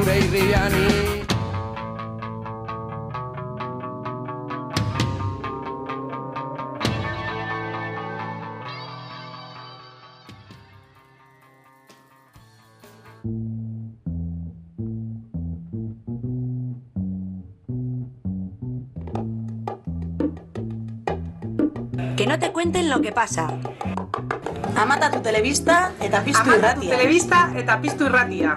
zure irriani Que no te cuenten lo que pasa. Amata tu telebista eta piztu Amata tu irratia. telebista eta piztu irratia.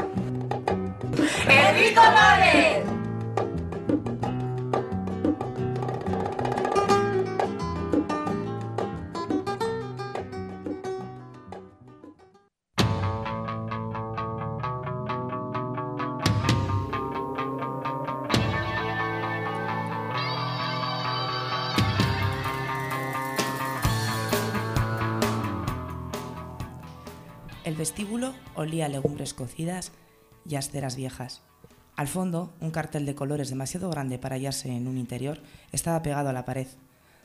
El vestíbulo olía a legumbres cocidas y a esteras viejas. Al fondo, un cartel de colores demasiado grande para hallarse en un interior estaba pegado a la pared.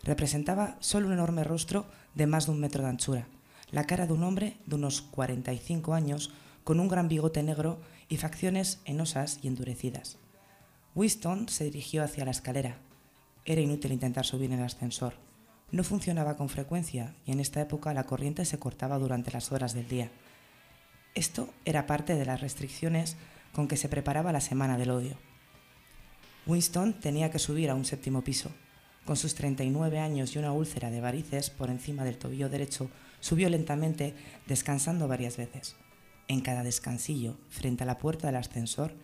Representaba solo un enorme rostro de más de un metro de anchura, la cara de un hombre de unos 45 años con un gran bigote negro y facciones enosas y endurecidas. Winston se dirigió hacia la escalera. Era inútil intentar subir en el ascensor. No funcionaba con frecuencia y en esta época la corriente se cortaba durante las horas del día. Esto era parte de las restricciones con que se preparaba la Semana del Odio. Winston tenía que subir a un séptimo piso. Con sus 39 años y una úlcera de varices por encima del tobillo derecho, subió lentamente, descansando varias veces. En cada descansillo, frente a la puerta del ascensor,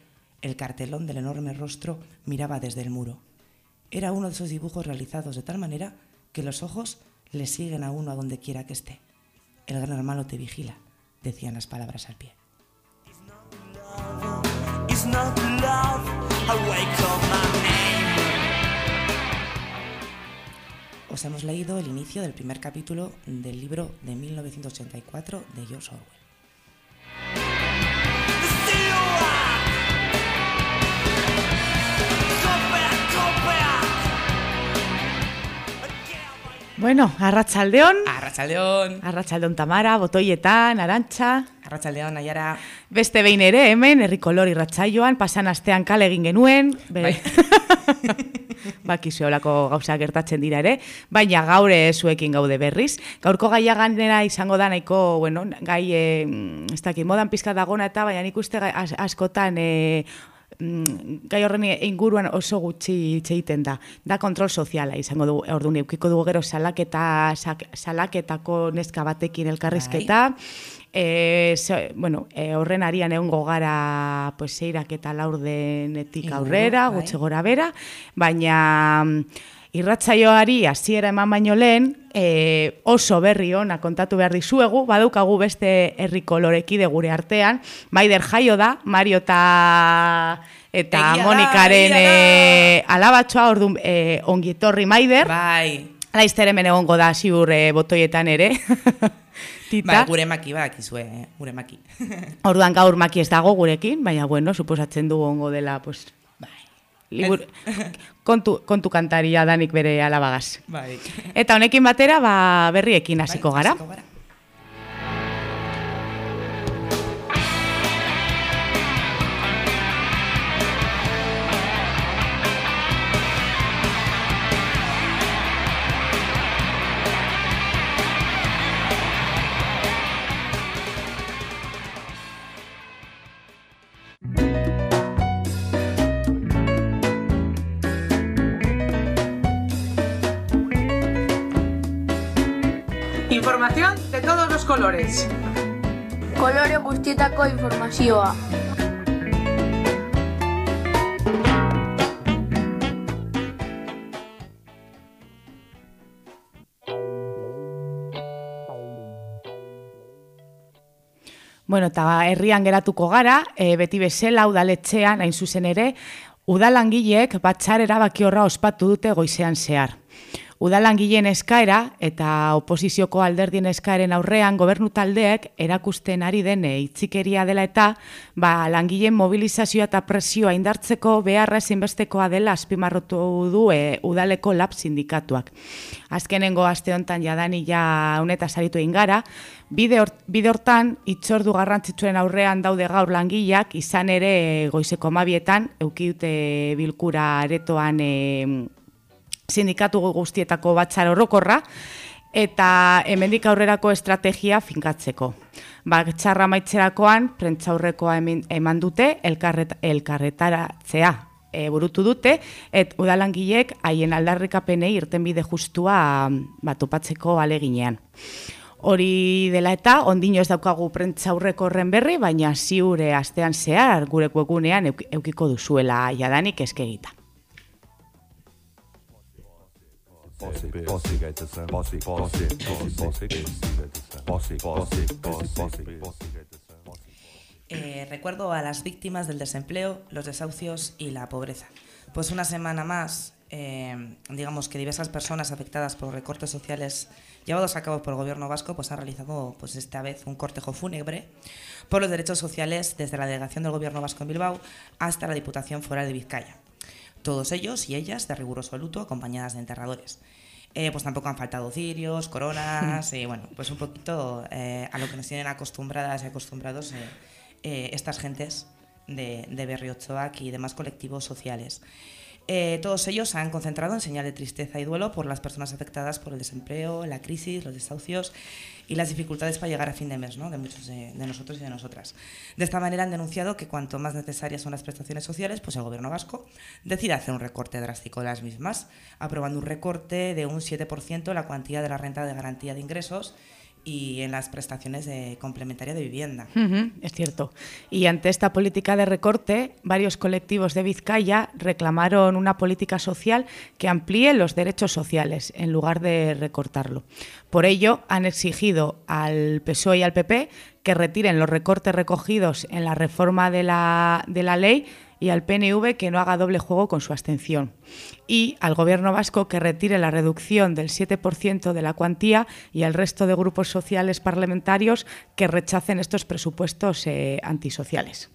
el cartelón del enorme rostro miraba desde el muro. Era uno de esos dibujos realizados de tal manera que los ojos le siguen a uno a donde quiera que esté. El gran hermano te vigila, decían las palabras al pie. Os hemos leído el inicio del primer capítulo del libro de 1984 de George Orwell. Bueno, arratsaldeon, Arratsaldeon, arratsaldeon Tamara, botoietan, arantxa, Arratsaldeon Aiara. beste behin ere hemen, herrikolor irratsaioan, pasan astean kale egin genuen, be... Bai. bakizu olako gauza gertatzen dira ere, baina gaur eh, zuekin gaude berriz. Gaurko gaia ganera izango da nahiko, bueno, gai, eh, ez dakit, modan pizka dagona eta, baina nik uste askotan eh, gai horren inguruan oso gutxi hitz egiten da. Da kontrol soziala izango dugu, orduan eukiko dugu gero salaketa, salaketako neska batekin elkarrizketa, E, ze, bueno, e, horren arian egongo gara pues, seirak eta laurdenetik aurrera, bai. gutxi gora bera, baina irratsaioari hasiera eman baino lehen, e, oso berri ona kontatu behar dizuegu, badaukagu beste herri kolorekide gure artean, Maider jaio da, Mario eta eta Egia da, Monikaren da. e, alabatxoa, orduan e, ongi etorri Maider, Bai. laizter hemen egongo da ziur e, botoietan ere, Tita. Bai, gure maki badakizue, eh? gure maki. Orduan gaur maki ez dago gurekin, baina bueno, suposatzen du ongo dela, pues, bai. libur, kontu, kontu kantaria danik bere alabagaz. Bai. Eta honekin batera, ba, berriekin hasiko Bai, gara. Colores. Kolore guztietako informazioa. Bueno, eta herrian geratuko gara, e, beti bezala udaletxean, hain zuzen ere, udalangileek batxar erabaki horra ospatu dute goizean zehar. Udalangileen eskaera eta oposizioko alderdien eskaeren aurrean gobernu taldeek erakusten ari den itzikeria dela eta ba, langileen mobilizazioa eta presioa indartzeko beharra ezinbestekoa dela azpimarrotu du e, udaleko lab sindikatuak. Azkenengo aste honetan jadani ja honeta saritu egin gara, bide, hor, bide hortan itzordu garrantzitsuen aurrean daude gaur langileak izan ere goizeko mabietan eukiute bilkura aretoan e, sindikatu guztietako batzar orokorra, eta hemendik aurrerako estrategia finkatzeko. Batzarra maitzerakoan, prentzaurrekoa eman dute, elkarret, elkarretaratzea e, burutu dute, et udalangilek haien aldarrikapenei irtenbide justua batupatzeko aleginean. Hori dela eta, ondino ez daukagu prentzaurreko horren berri, baina ziure astean zehar gure webunean eukiko duzuela jadanik eskegita. Eh, recuerdo a las víctimas del desempleo, los desahucios y la pobreza. Pues una semana más, eh, digamos que diversas personas afectadas por recortes sociales llevados a cabo por el gobierno vasco, pues han realizado pues esta vez un cortejo fúnebre por los derechos sociales desde la delegación del gobierno vasco en Bilbao hasta la Diputación Foral de Vizcaya. Todos ellos y ellas de riguroso luto, acompañadas de enterradores. Eh, pues tampoco han faltado cirios, coronas, y bueno, pues un poquito eh, a lo que nos tienen acostumbradas y acostumbrados eh, eh, estas gentes de, de Berriochoac y demás colectivos sociales. Eh, todos ellos se han concentrado en señal de tristeza y duelo por las personas afectadas por el desempleo, la crisis, los desahucios y las dificultades para llegar a fin de mes ¿no? de muchos de, nosotros y de nosotras. De esta manera han denunciado que cuanto más necesarias son las prestaciones sociales, pues el gobierno vasco decide hacer un recorte drástico de las mismas, aprobando un recorte de un 7% en la cuantía de la renta de garantía de ingresos y en las prestaciones de complementaria de vivienda. Es cierto. Y ante esta política de recorte, varios colectivos de Vizcaya reclamaron una política social que amplíe los derechos sociales en lugar de recortarlo. Por ello, han exigido al PSOE y al PP que retiren los recortes recogidos en la reforma de la, de la ley y al PNV que no haga doble juego con su abstención. Y al Gobierno vasco que retire la reducción del 7% de la cuantía y al resto de grupos sociales parlamentarios que rechacen estos presupuestos eh, antisociales.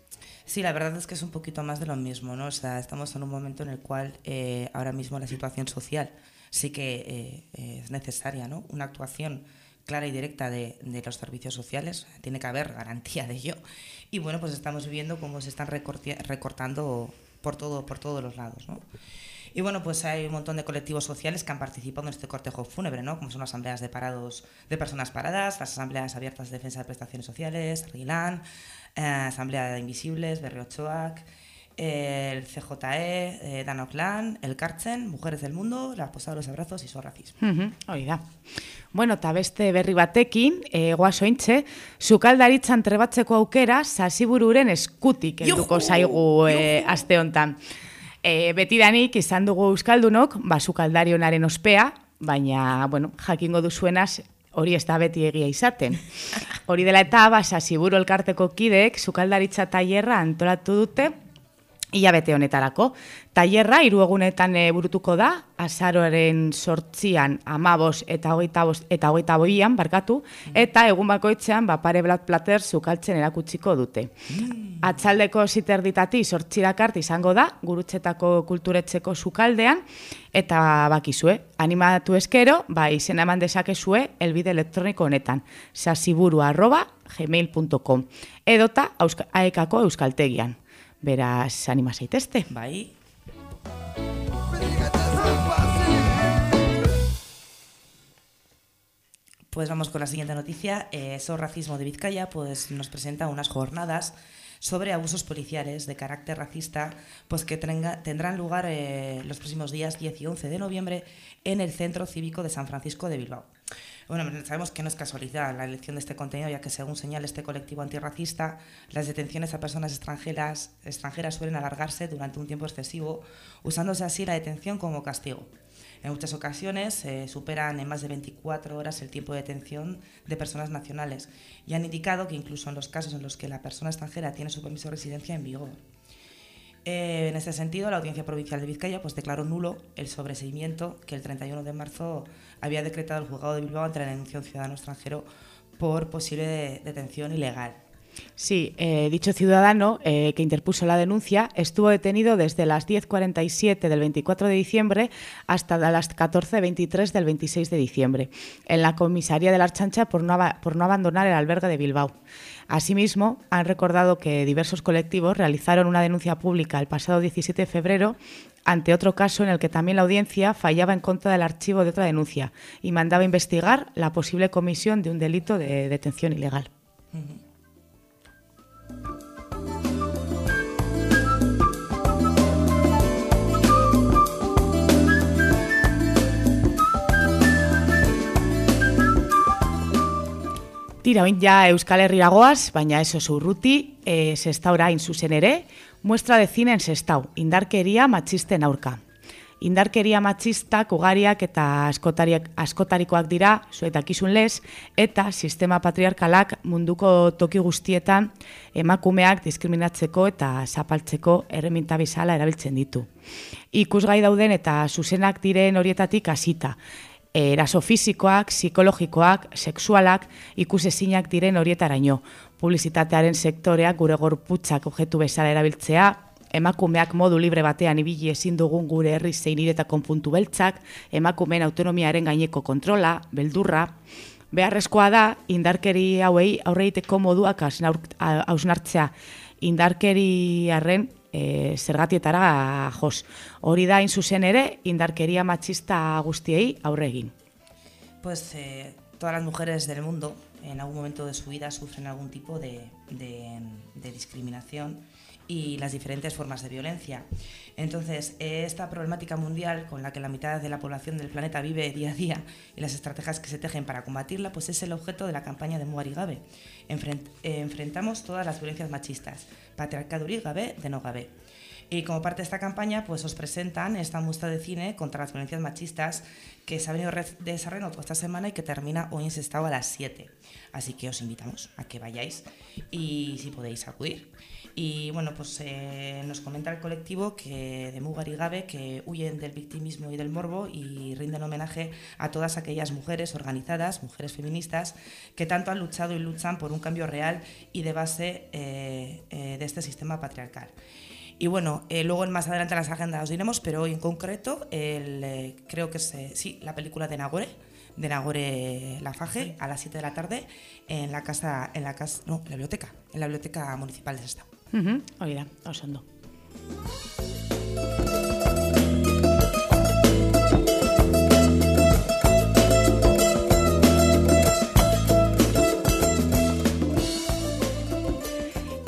Sí, la verdad es que es un poquito más de lo mismo, ¿no? O sea, estamos en un momento en el cual eh, ahora mismo la situación social sí que eh, es necesaria, ¿no? Una actuación clara y directa de, de, los servicios sociales, tiene que haber garantía de ello. Y bueno, pues estamos viendo cómo se están recortando por, todo, por todos los lados. ¿no? Y bueno, pues hay un montón de colectivos sociales que han participado en este cortejo fúnebre, ¿no? como son las asambleas de parados de personas paradas, las asambleas abiertas de defensa de prestaciones sociales, RILAN, eh, Asamblea de Invisibles, Berriochoac, el CJE, eh, Danoclan, el Cartzen, Mujeres del Mundo, la Posada de los Abrazos y Sorracismo. Uh -huh, oiga. Bueno, eta beste berri batekin, e, goazointxe, sukaldaritzan trebatzeko aukera sasibururen eskutik helduko zaigu e, aste hontan. E, betidanik izan dugu euskaldunok, ba, sukaldarionaren ospea, baina, bueno, jakingo duzuenaz, hori ez da beti egia izaten. Hori dela eta, ba, sasiburu elkarteko kideek, sukaldaritza tailerra antolatu dute, Ia bete honetarako. Tailerra hiru egunetan e, burutuko da, azaroaren sortzian amabos eta hogeita, bost, eta hogeita boian, barkatu, eta egun bakoitzean ba, pare blat plater zukaltzen erakutsiko dute. Mm. Atzaldeko ziterditati sortzirakart izango da, gurutzetako kulturetzeko sukaldean, eta bakizue, animatu eskero, ba, izen eman dezakezue, elbide elektroniko honetan, sasiburu arroba gmail.com, edota aekako euskaltegian. Beraz, anima zaitezte. Bai. Pues vamos con la siguiente noticia. Eh, Racismo de Vizcaya pues, nos presenta unas jornadas sobre abusos policiales de carácter racista pues, que tenga, tendrán lugar eh, los próximos días 10 y 11 de noviembre en el Centro Cívico de San Francisco de Bilbao. Bueno, sabemos que no es casualidad la elección de este contenido, ya que según señala este colectivo antirracista, las detenciones a personas extranjeras, suelen alargarse durante un tiempo excesivo, usándose así la detención como castigo. En muchas ocasiones eh, superan en más de 24 horas el tiempo de detención de personas nacionales y han indicado que incluso en los casos en los que la persona extranjera tiene su permiso de residencia en vigor. Eh, en este sentido, la Audiencia Provincial de Vizcaya pues, declaró nulo el sobreseimiento que el 31 de marzo había decretado el juzgado de Bilbao ante la denuncia de un ciudadano extranjero por posible de- detención ilegal. Sí, eh, dicho ciudadano eh, que interpuso la denuncia estuvo detenido desde las 10.47 del 24 de diciembre hasta las 14.23 del 26 de diciembre en la comisaría de la Archancha por no, por no abandonar el albergue de Bilbao. Asimismo, han recordado que diversos colectivos realizaron una denuncia pública el pasado 17 de febrero ante otro caso en el que también la audiencia fallaba en contra del archivo de otra denuncia y mandaba investigar la posible comisión de un delito de detención ilegal. Tira, oin ja Euskal Herrira goaz, baina ez oso urruti, e, sestau orain zuzen ere, muestra de cine en sestau, indarkeria matxisten aurka. Indarkeria matxistak ugariak eta askotariak, askotarikoak dira, zuetakizun lez, eta sistema patriarkalak munduko toki guztietan emakumeak diskriminatzeko eta zapaltzeko erreminta bezala erabiltzen ditu. Ikusgai dauden eta zuzenak diren horietatik hasita, eraso fisikoak, psikologikoak, sexualak, ikusezinak diren horietaraino. Publizitatearen sektoreak gure gorputzak objektu bezala erabiltzea, emakumeak modu libre batean ibili ezin dugun gure herri zein iretako puntu beltzak, emakumeen autonomiaren gaineko kontrola, beldurra, Beharrezkoa da, indarkeri hauei aurre egiteko moduak hausnartzea. Indarkeriaren e, zergatietara jos. Hori da, hain zuzen ere, indarkeria matxista guztiei aurre egin. Pues eh, todas las mujeres del mundo en algún momento de su vida sufren algún tipo de, discriminación y las diferentes formas de violencia. Entonces, esta problemática mundial con la que la mitad de la población del planeta vive día a día y las estrategias que se tejen para combatirla, pues es el objeto de la campaña de Muarigabe. Eh, enfrentamos todas las violencias machistas, patriarcado Gabe de no Gabe. Y como parte de esta campaña, pues os presentan esta muestra de cine contra las violencias machistas que se ha venido desarrollando toda esta semana y que termina hoy en Sestao a las 7. Así que os invitamos a que vayáis y si podéis acudir. Y bueno, pues eh, nos comenta el colectivo que de Mugar y Gabe que huyen del victimismo y del morbo y rinden homenaje a todas aquellas mujeres organizadas, mujeres feministas, que tanto han luchado y luchan por un cambio real y de base eh, eh, de este sistema patriarcal. Y bueno, eh, luego más adelante en las agendas os diremos, pero hoy en concreto, el, eh, creo que es eh, sí, la película de Nagore, de Nagore Lafaje, a las 7 de la tarde, en la casa, en la casa, no, en la biblioteca, en la biblioteca municipal de Sestao. Da, oso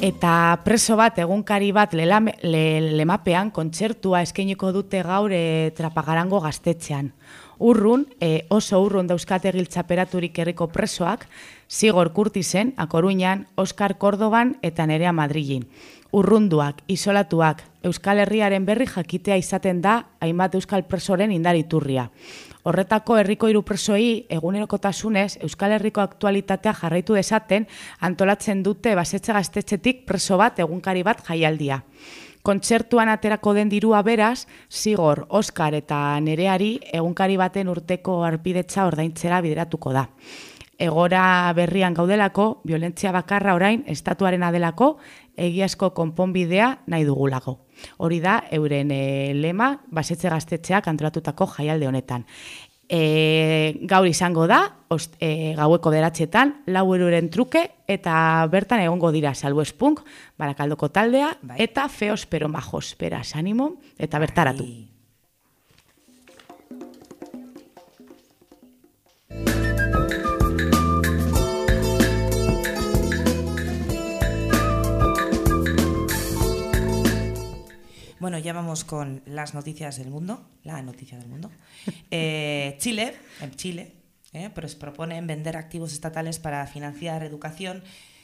Eta preso bat, egunkari bat lelame, le, lemapean kontzertua eskainiko dute gaur e, trapagarango gaztetxean. Urrun, e, oso urrun dauzkate giltzaperaturik herriko presoak, Zigor Kurtisen, Akoruñan, Oskar Kordoban eta Nerea Madrilin. Urrunduak, isolatuak, Euskal Herriaren berri jakitea izaten da hainbat Euskal presoren indariturria. Horretako herriko hiru presoei egunerokotasunez Euskal Herriko aktualitatea jarraitu desaten antolatzen dute basetxe gaztetxetik preso bat egunkari bat jaialdia. Kontzertuan aterako den dirua beraz, Zigor, Oskar eta Nereari egunkari baten urteko arpidetza ordaintzera bideratuko da. Egora berrian gaudelako, violentzia bakarra orain estatuaren adelako, egiazko konponbidea nahi dugulako. Hori da, euren e, lema, basetze gaztetxeak antolatutako jaialde honetan. E, gaur izango da, ost, e, gaueko beratxetan, lau eruren truke, eta bertan egongo dira salbuespunk, barakaldoko taldea, Bai. eta feos pero majos, beraz, animo, eta bertaratu. Y- Bueno, ya vamos con las noticias del mundo, la noticia del mundo. Eh, Chile, en Chile, eh, pues proponen vender activos estatales para financiar educación,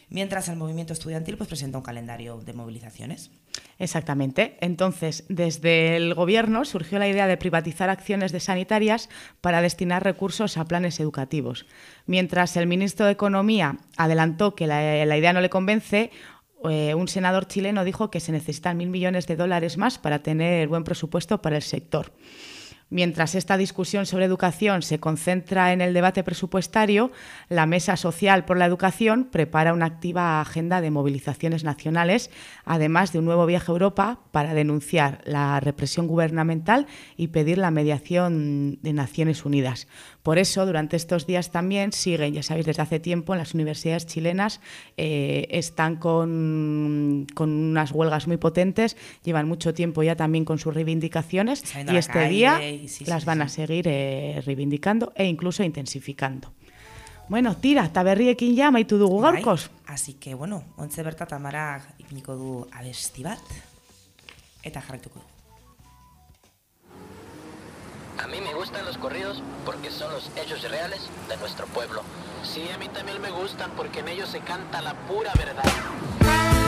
mientras el movimiento estudiantil pues presenta un calendario de movilizaciones. Exactamente. Entonces, desde el gobierno surgió la idea de privatizar acciones de sanitarias para destinar recursos a planes educativos. Mientras el ministro de Economía adelantó que la, la idea no le convence, eh, un senador chileno dijo que se necesitan mil millones de dólares más para tener buen presupuesto para el sector. Mientras esta discusión sobre educación se concentra en el debate presupuestario, la Mesa Social por la Educación prepara una activa agenda de movilizaciones nacionales, además de un nuevo viaje a Europa para denunciar la represión gubernamental y pedir la mediación de Naciones Unidas. Por eso, durante estos días también siguen, ya sabéis, desde hace tiempo en las universidades chilenas eh, están con, con unas huelgas muy potentes, llevan mucho tiempo ya también con sus reivindicaciones Saliendo y este calle día y sí, las sí, van sí. a seguir eh, reivindicando e incluso intensificando. Bueno, tira, taberriekin ja amaitu dugu gaurkoz. Así que, bueno, ontze bertat amara ipiniko du abesti bat, eta jarraituko. A mí me gustan los corridos porque son los hechos reales de nuestro pueblo. Sí, a mí también me gustan porque en ellos se canta la pura verdad.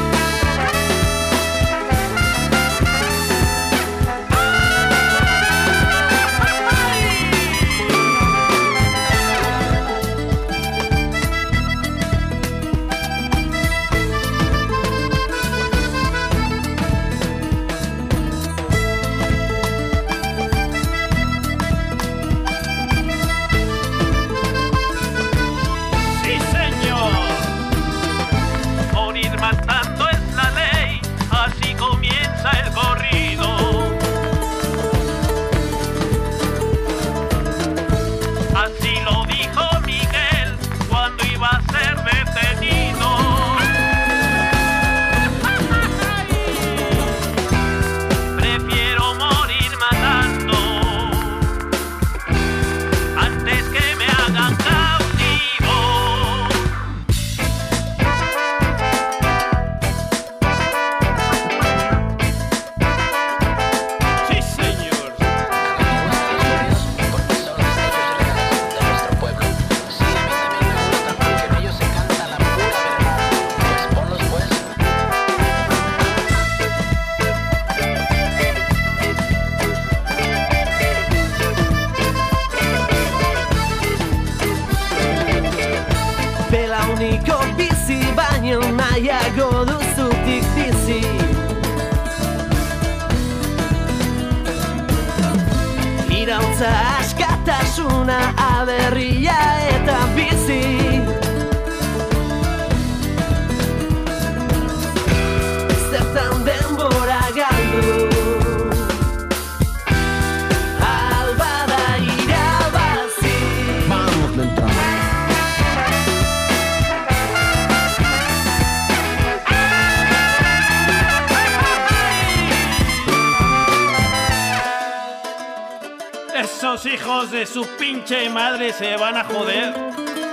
Hijos de su pinche madre se van a joder.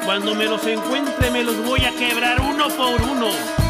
Cuando me los encuentre me los voy a quebrar uno por uno.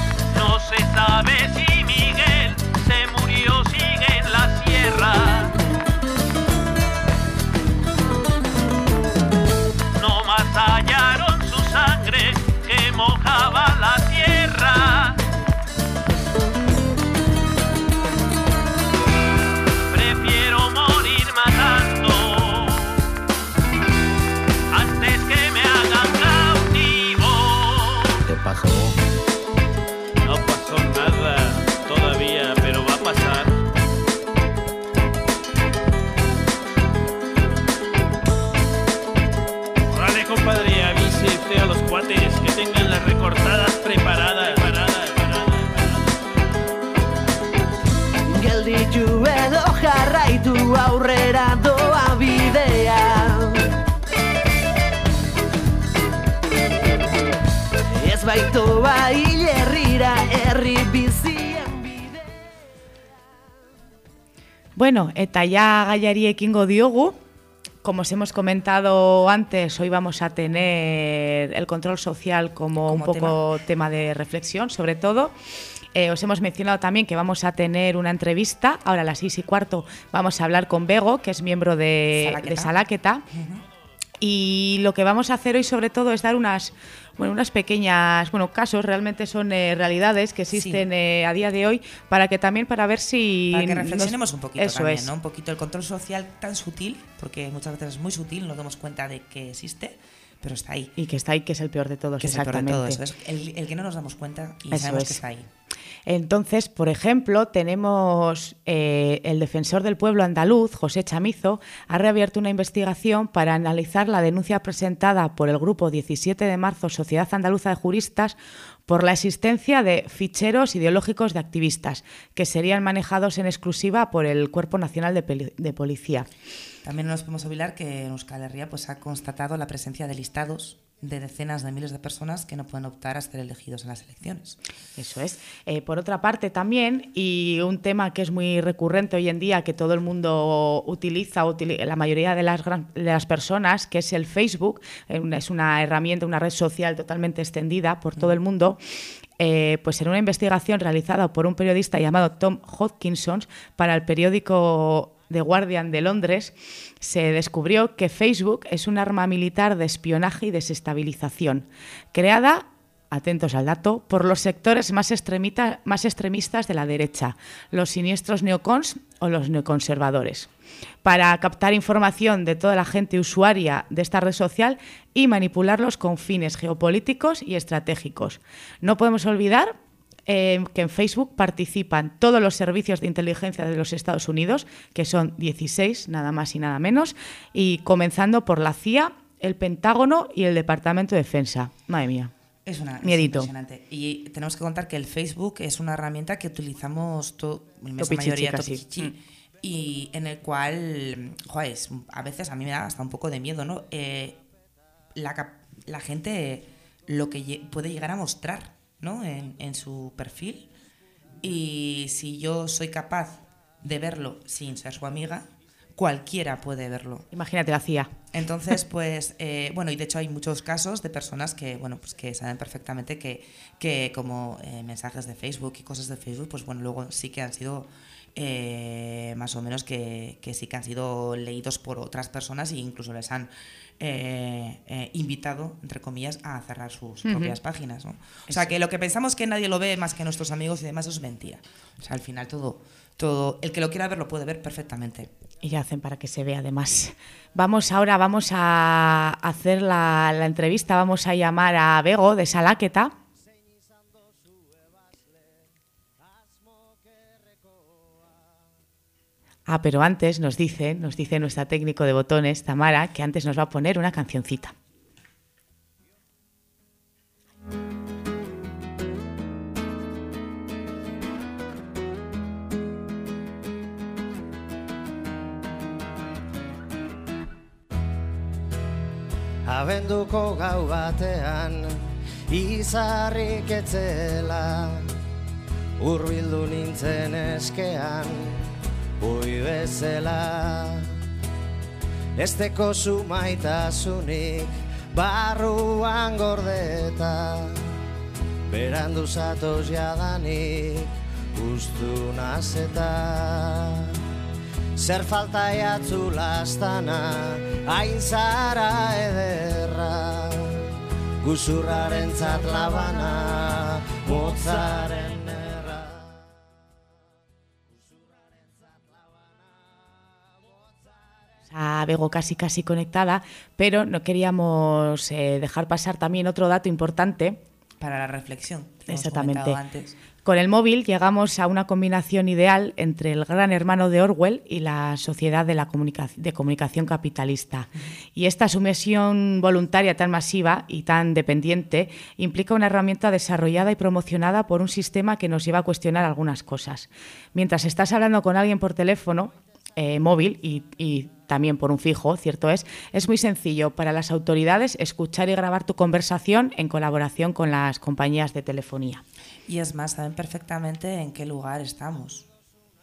Baitoa hilerrira herri bizien bidea Bueno, eta ya gaiari ekingo diogu. Como os hemos comentado antes, hoy vamos a tener el control social como, un poco tema. de reflexión, sobre todo. Eh, os hemos mencionado también que vamos a tener una entrevista. Ahora a las seis y cuarto vamos a hablar con Bego, que es miembro de Salaqueta. de Salaqueta. Y lo que vamos a hacer hoy sobre todo es dar unas, bueno, unas pequeñas, bueno, casos, realmente son eh, realidades que existen eh, a día de hoy, para que también para ver si... Para que nos- reflexionemos un poquito Eso también, es. ¿no? Un poquito el control social tan sutil, porque muchas veces es muy sutil, nos damos cuenta de que existe, pero está ahí. Y que está ahí, que es el peor de todos, Que es el peor de exactamente. todo eso. Es el, el que no nos damos cuenta y Eso sabemos es. que está ahí. Entonces, por ejemplo, tenemos eh, el defensor del pueblo andaluz, José Chamizo, ha reabierto una investigación para analizar la denuncia presentada por el grupo 17 de marzo Sociedad Andaluza de Juristas por la existencia de ficheros ideológicos de activistas que serían manejados en exclusiva por el Cuerpo Nacional de, Policía. También nos podemos olvidar que en Euskal Herria pues, ha constatado la presencia de listados de decenas de miles de personas que no pueden optar a ser elegidos en las elecciones. Eso es. Eh, por otra parte, también, y un tema que es muy recurrente hoy en día, que todo el mundo utiliza, la mayoría de las, de las personas, que es el Facebook, eh, es una herramienta, una red social totalmente extendida por todo el mundo. Eh, pues en una investigación realizada por un periodista llamado Tom Hodgkinson para el periódico The Guardian de Londres, se descubrió que Facebook es un arma militar de espionaje y desestabilización, creada atentos al dato, por los sectores más, más, extremistas de la derecha, los siniestros neocons o los neoconservadores, para captar información de toda la gente usuaria de esta red social y manipularlos con fines geopolíticos y estratégicos. No podemos olvidar eh, que en Facebook participan todos los servicios de inteligencia de los Estados Unidos, que son 16, nada más y nada menos, y comenzando por la CIA, el Pentágono y el Departamento de Defensa. Madre mía. Es una impresionante. Y tenemos que contar que el Facebook es una herramienta que utilizamos la mayoría mm. y en el cual, joder, a veces a mí me da hasta un poco de miedo, ¿no? Eh, la, la gente lo que puede llegar a mostrar ¿no? en, su perfil. Y si yo soy capaz de verlo sin ser su amiga, cualquiera puede verlo. Imagínate la CIA. Entonces, pues, eh, bueno, y de hecho hay muchos casos de personas que, bueno, pues que saben perfectamente que, que como eh, mensajes de Facebook y cosas de Facebook, pues bueno, luego sí que han sido eh, más o menos que, que, sí que han sido leídos por otras personas e incluso les han eh, eh, invitado, entre comillas, a cerrar sus propias páginas. ¿no? O sea, que lo que pensamos que nadie lo ve más que nuestros amigos y demás es mentira. O sea, al final todo, todo, el que lo quiera ver lo puede ver perfectamente. Y ya hacen para que se vea además. Vamos ahora, vamos a hacer la, la entrevista, vamos a llamar a Bego de Salaqueta Ah, pero antes nos dice, nos dice nuestra técnico de botones, Tamara, que antes nos va a poner una cancioncita. Abenduko gau batean izarrik Ui bezela Esteko sumaitasunik Barruan gordeta Berandu zatoz jadanik Ustu nazeta Zer falta jatzu lastana Hain zara ederra Guzurraren labana Motzaren a Bego casi casi conectada, pero no queríamos eh, dejar pasar también otro dato importante. Para la reflexión. Exactamente. Con el móvil llegamos a una combinación ideal entre el gran hermano de Orwell y la sociedad de, la de comunicación capitalista. Y esta sumisión voluntaria tan masiva y tan dependiente implica una herramienta desarrollada y promocionada por un sistema que nos lleva a cuestionar algunas cosas. Mientras estás hablando con alguien por teléfono, eh, móvil y, también por un fijo, cierto es, es muy sencillo para las autoridades escuchar y grabar tu conversación en colaboración con las compañías de telefonía. Y es más, saben perfectamente en qué lugar estamos.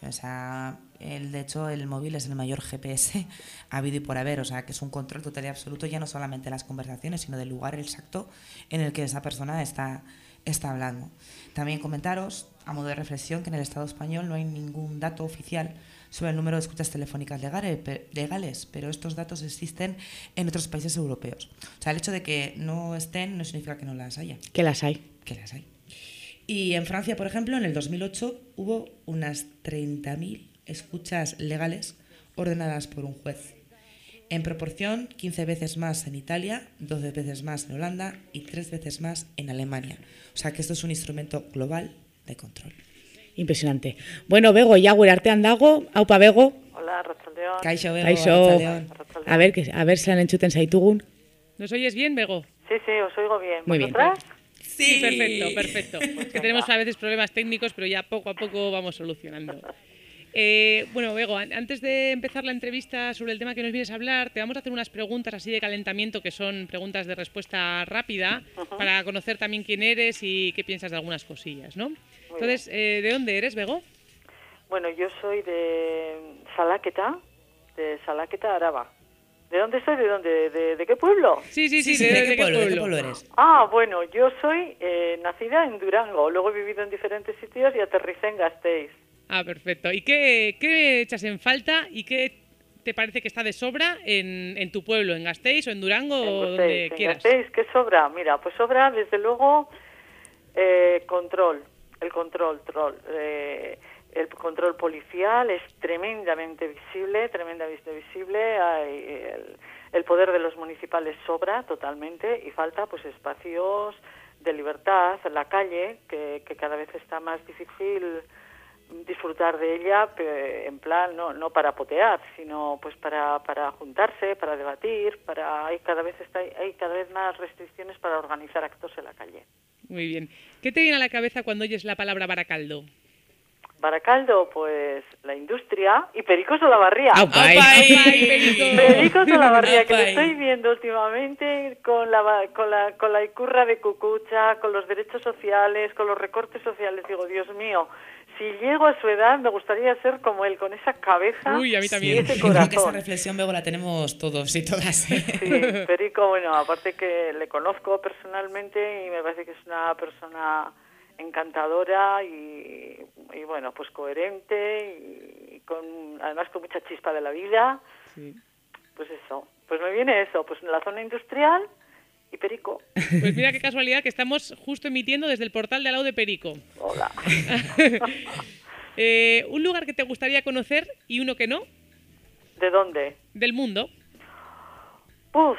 O sea, el, de hecho, el móvil es el mayor GPS habido y por haber. O sea, que es un control total y absoluto ya no solamente de las conversaciones, sino del lugar exacto en el que esa persona está, está hablando. También comentaros, a modo de reflexión, que en el Estado español no hay ningún dato oficial sobre el número de escuchas telefónicas legales, pero estos datos existen en otros países europeos. O sea, el hecho de que no estén no significa que no las haya. Que las hay. Que las hay. Y en Francia, por ejemplo, en el 2008 hubo unas 30.000 escuchas legales ordenadas por un juez. En proporción, 15 veces más en Italia, 12 veces más en Holanda y 3 veces más en Alemania. O sea que esto es un instrumento global de control. Impresionante. Bueno, Bego, ya gure artean dago, haupa Bego. Hola, Arratsaldeon. Kaixo, Bego, Kaixo. A ver, que, a ver si han enchuten zaitugun. ¿Nos oyes bien, Bego? Sí, sí, os oigo bien. Muy bien. ¿Vosotras? Sí, perfecto, perfecto. que tenemos a veces problemas técnicos, pero ya poco a poco vamos solucionando. Eh, bueno, Bego, an- antes de empezar la entrevista sobre el tema que nos vienes a hablar, te vamos a hacer unas preguntas así de calentamiento que son preguntas de respuesta rápida para conocer también quién eres y qué piensas de algunas cosillas, ¿no? Entonces, eh, ¿de dónde eres, Bego? Bueno, yo soy de Salaqueta, de Salaqueta, Araba. ¿De dónde soy? ¿De dónde? ¿De, de qué pueblo? Sí, sí, sí, Sí, ¿de qué pueblo? ¿De qué pueblo eres? Ah, bueno, yo soy eh, nacida en Durango, luego he vivido en diferentes sitios y aterricé en Gasteiz. Ah, perfecto. ¿Y qué, qué echas en falta y qué te parece que está de sobra en, en tu pueblo, en Gasteiz o en Durango o donde en quieras? Gasteiz, ¿qué sobra? Mira, pues sobra desde luego eh, control, el control, troll. eh, el control policial es tremendamente visible, tremendamente visible. Hay el, el poder de los municipales sobra totalmente y falta pues espacios de libertad, la calle, que, que cada vez está más difícil disfrutar de ella pe- en plan no no para potear sino pues para para juntarse para debatir para hay cada vez está hay cada vez más restricciones para organizar actos en la calle Muy bien. ¿Qué te viene a la cabeza cuando oyes la palabra Baracaldo? Baracaldo pues la industria y Pericos de la Barría Aupai. ¡Ay, Perico! Pericos de la Barría que lo estoy viendo últimamente con la ba- con la con la icurra de Cucucha con los derechos sociales con los recortes sociales digo Dios mío si llego a su edad me gustaría ser como él con esa cabeza Uy, a mí y también. ese Yo creo que esa corazón reflexión, Bego, la tenemos todos y todas. ¿eh? Sí, Perico, bueno, aparte que le conozco personalmente y me parece que es una persona encantadora y, y, bueno, pues coherente y, con además con mucha chispa de la vida. Sí. Pues eso, pues me viene eso, pues en la zona industrial y Perico. Pues mira qué casualidad que estamos justo emitiendo desde el portal de al lado de Perico. Hola. Eh, ¿Un lugar que te gustaría conocer y uno que no? ¿De dónde? Del mundo. Uf,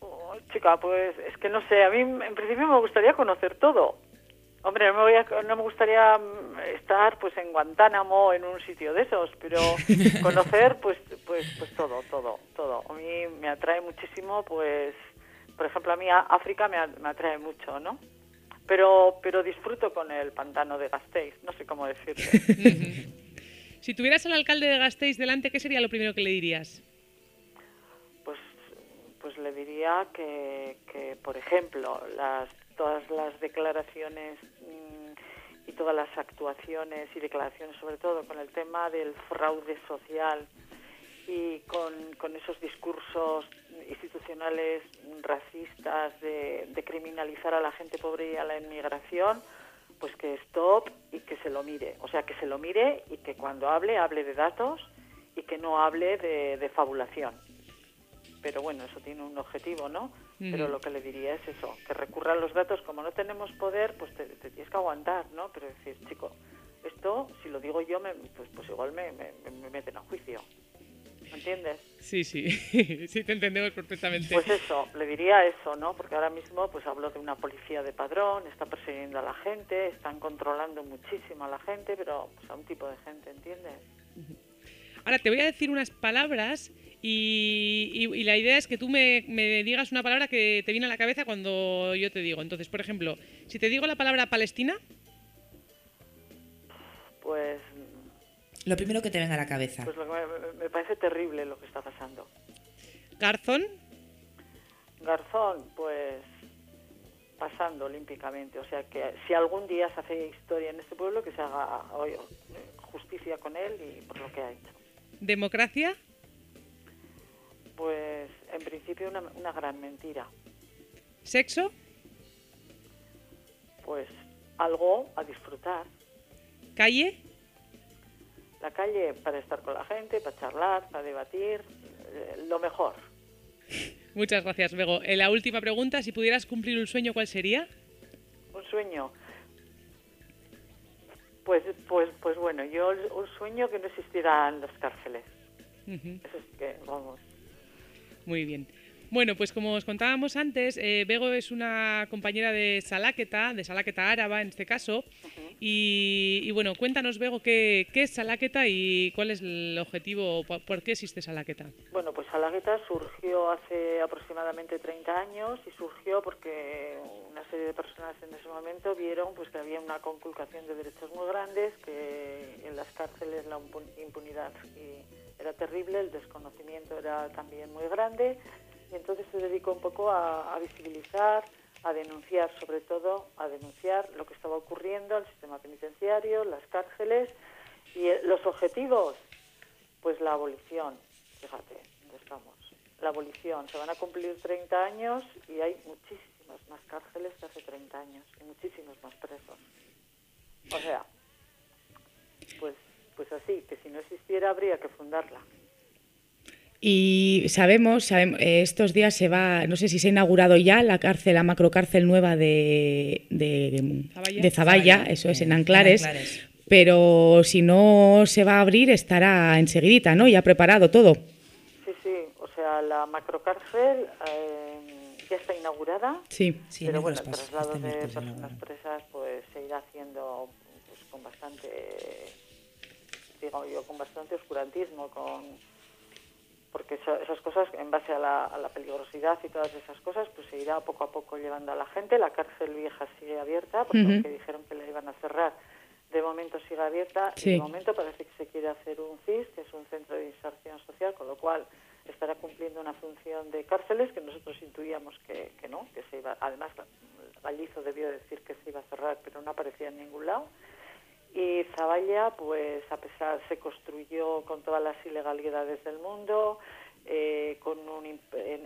oh, chica, pues es que no sé, a mí en principio me gustaría conocer todo. Hombre, no me, voy a- no me gustaría mm, estar pues en Guantánamo en un sitio de esos, pero conocer pues pues pues todo, todo, todo. A mí me atrae muchísimo pues por ejemplo, a mí África me, me atrae mucho, ¿no? Pero pero disfruto con el pantano de Gasteiz, no sé cómo decirte. Si tuvieras al alcalde de Gasteiz delante, ¿qué sería lo primero que le dirías? pues pues le diría que, que por ejemplo las todas las declaraciones mm, y todas las actuaciones y declaraciones sobre todo con el tema del fraude social y con, con esos discursos institucionales racistas de, de criminalizar a la gente pobre y a la inmigración pues que stop y que se lo mire. O sea que se lo mire y que cuando hable hable de datos y que no hable de, de fabulación. Pero bueno, eso tiene un objetivo, ¿no? Pero lo que le diría es eso, que recurra a los datos, como no tenemos poder, pues te, te tienes que aguantar, ¿no? Pero decir, chico, esto, si lo digo yo, me, pues, pues igual me, me, me meten a juicio, ¿me entiendes? Sí, sí, sí, te entendemos perfectamente. Pues eso, le diría eso, ¿no? Porque ahora mismo pues hablo de una policía de padrón, está persiguiendo a la gente, están controlando muchísimo a la gente, pero pues a un tipo de gente, ¿entiendes? Ahora te voy a decir unas palabras y, y- y la idea es que tú me, me digas una palabra que te viene a la cabeza cuando yo te digo. Entonces, por ejemplo, si te digo la palabra Palestina, Pues, Lo primero que te venga a la cabeza. pues lo que me, me- me parece terrible lo que está pasando. Garzón, Garzón, pues pasando olímpicamente. O sea que si algún día se hace historia en este pueblo, que se haga hoy, eh, justicia con él y por lo que ha hecho. democracia, Pues en principio una, una gran mentira. sexo, Pues algo a disfrutar. calle, La calle para estar con la gente, para charlar, para debatir, eh, lo mejor. Muchas gracias, Bego. Eh, la última pregunta, si pudieras cumplir un sueño, ¿cuál sería? Un sueño. Pues, pues, pues bueno, yo un sueño que no existieran las cárceles. Eso es que, vamos. Muy bien. Bueno, pues como os contábamos antes, eh, Bego es una compañera de Salaqueta, de Salaqueta Áraba en este caso. y, y, bueno, cuéntanos, Bego, ¿qué, qué es Salaqueta y cuál es el objetivo, por, por qué existe Salaqueta? Bueno, pues Salaqueta surgió hace aproximadamente 30 años y surgió porque una serie de personas en ese momento vieron pues que había una conculcación de derechos muy grandes, que en las cárceles la impunidad era terrible, el desconocimiento era también muy grande y entonces se dedicó un poco a, visibilizar, a denunciar, sobre todo a denunciar lo que estaba ocurriendo al sistema penitenciario, las cárceles y eh, los objetivos, pues la abolición, fíjate, ¿dónde estamos? La abolición, se van a cumplir 30 años y hay muchísimas más cárceles que hace 30 años y muchísimos más presos. O sea, pues, pues así, que si no existiera habría que fundarla. Y sabemos, sabemos, eh, estos días se va, no sé si se ha inaugurado ya la cárcel, la macrocárcel nueva de, de, Zaballa, de Zaballa eso es, en Anclares, en Anclares, pero si no se va a abrir estará enseguidita, ¿no? Ya preparado todo. Sí, sí, o sea, la macrocárcel eh, ya está inaugurada, sí, sí pero bueno, el traslado de personas presas pues se irá haciendo pues, con bastante, digo yo, con bastante oscurantismo, con porque esas cosas, en base a la, a la, peligrosidad y todas esas cosas, pues se irá poco a poco llevando a la gente. La cárcel vieja sigue abierta, porque uh -huh. dijeron que la iban a cerrar, de momento sigue abierta. Sí. Y de momento parece que se quiere hacer un CIS, que es un centro de inserción social, con lo cual estará cumpliendo una función de cárceles que nosotros intuíamos que, que no, que se iba. Además, Vallizo debió decir que se iba a cerrar, pero no aparecía en ningún lado. Y Zaballa, pues a pesar, se construyó con todas las ilegalidades del mundo, eh, con un,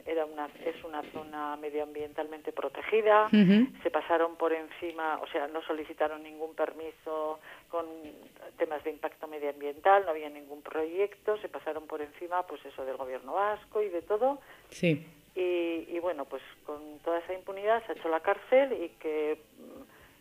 era una, es una zona medioambientalmente protegida, Uh -huh. se pasaron por encima, o sea, no solicitaron ningún permiso con temas de impacto medioambiental, no había ningún proyecto, se pasaron por encima, pues eso, del gobierno vasco y de todo. Sí. Y, y bueno, pues con toda esa impunidad se ha hecho la cárcel y que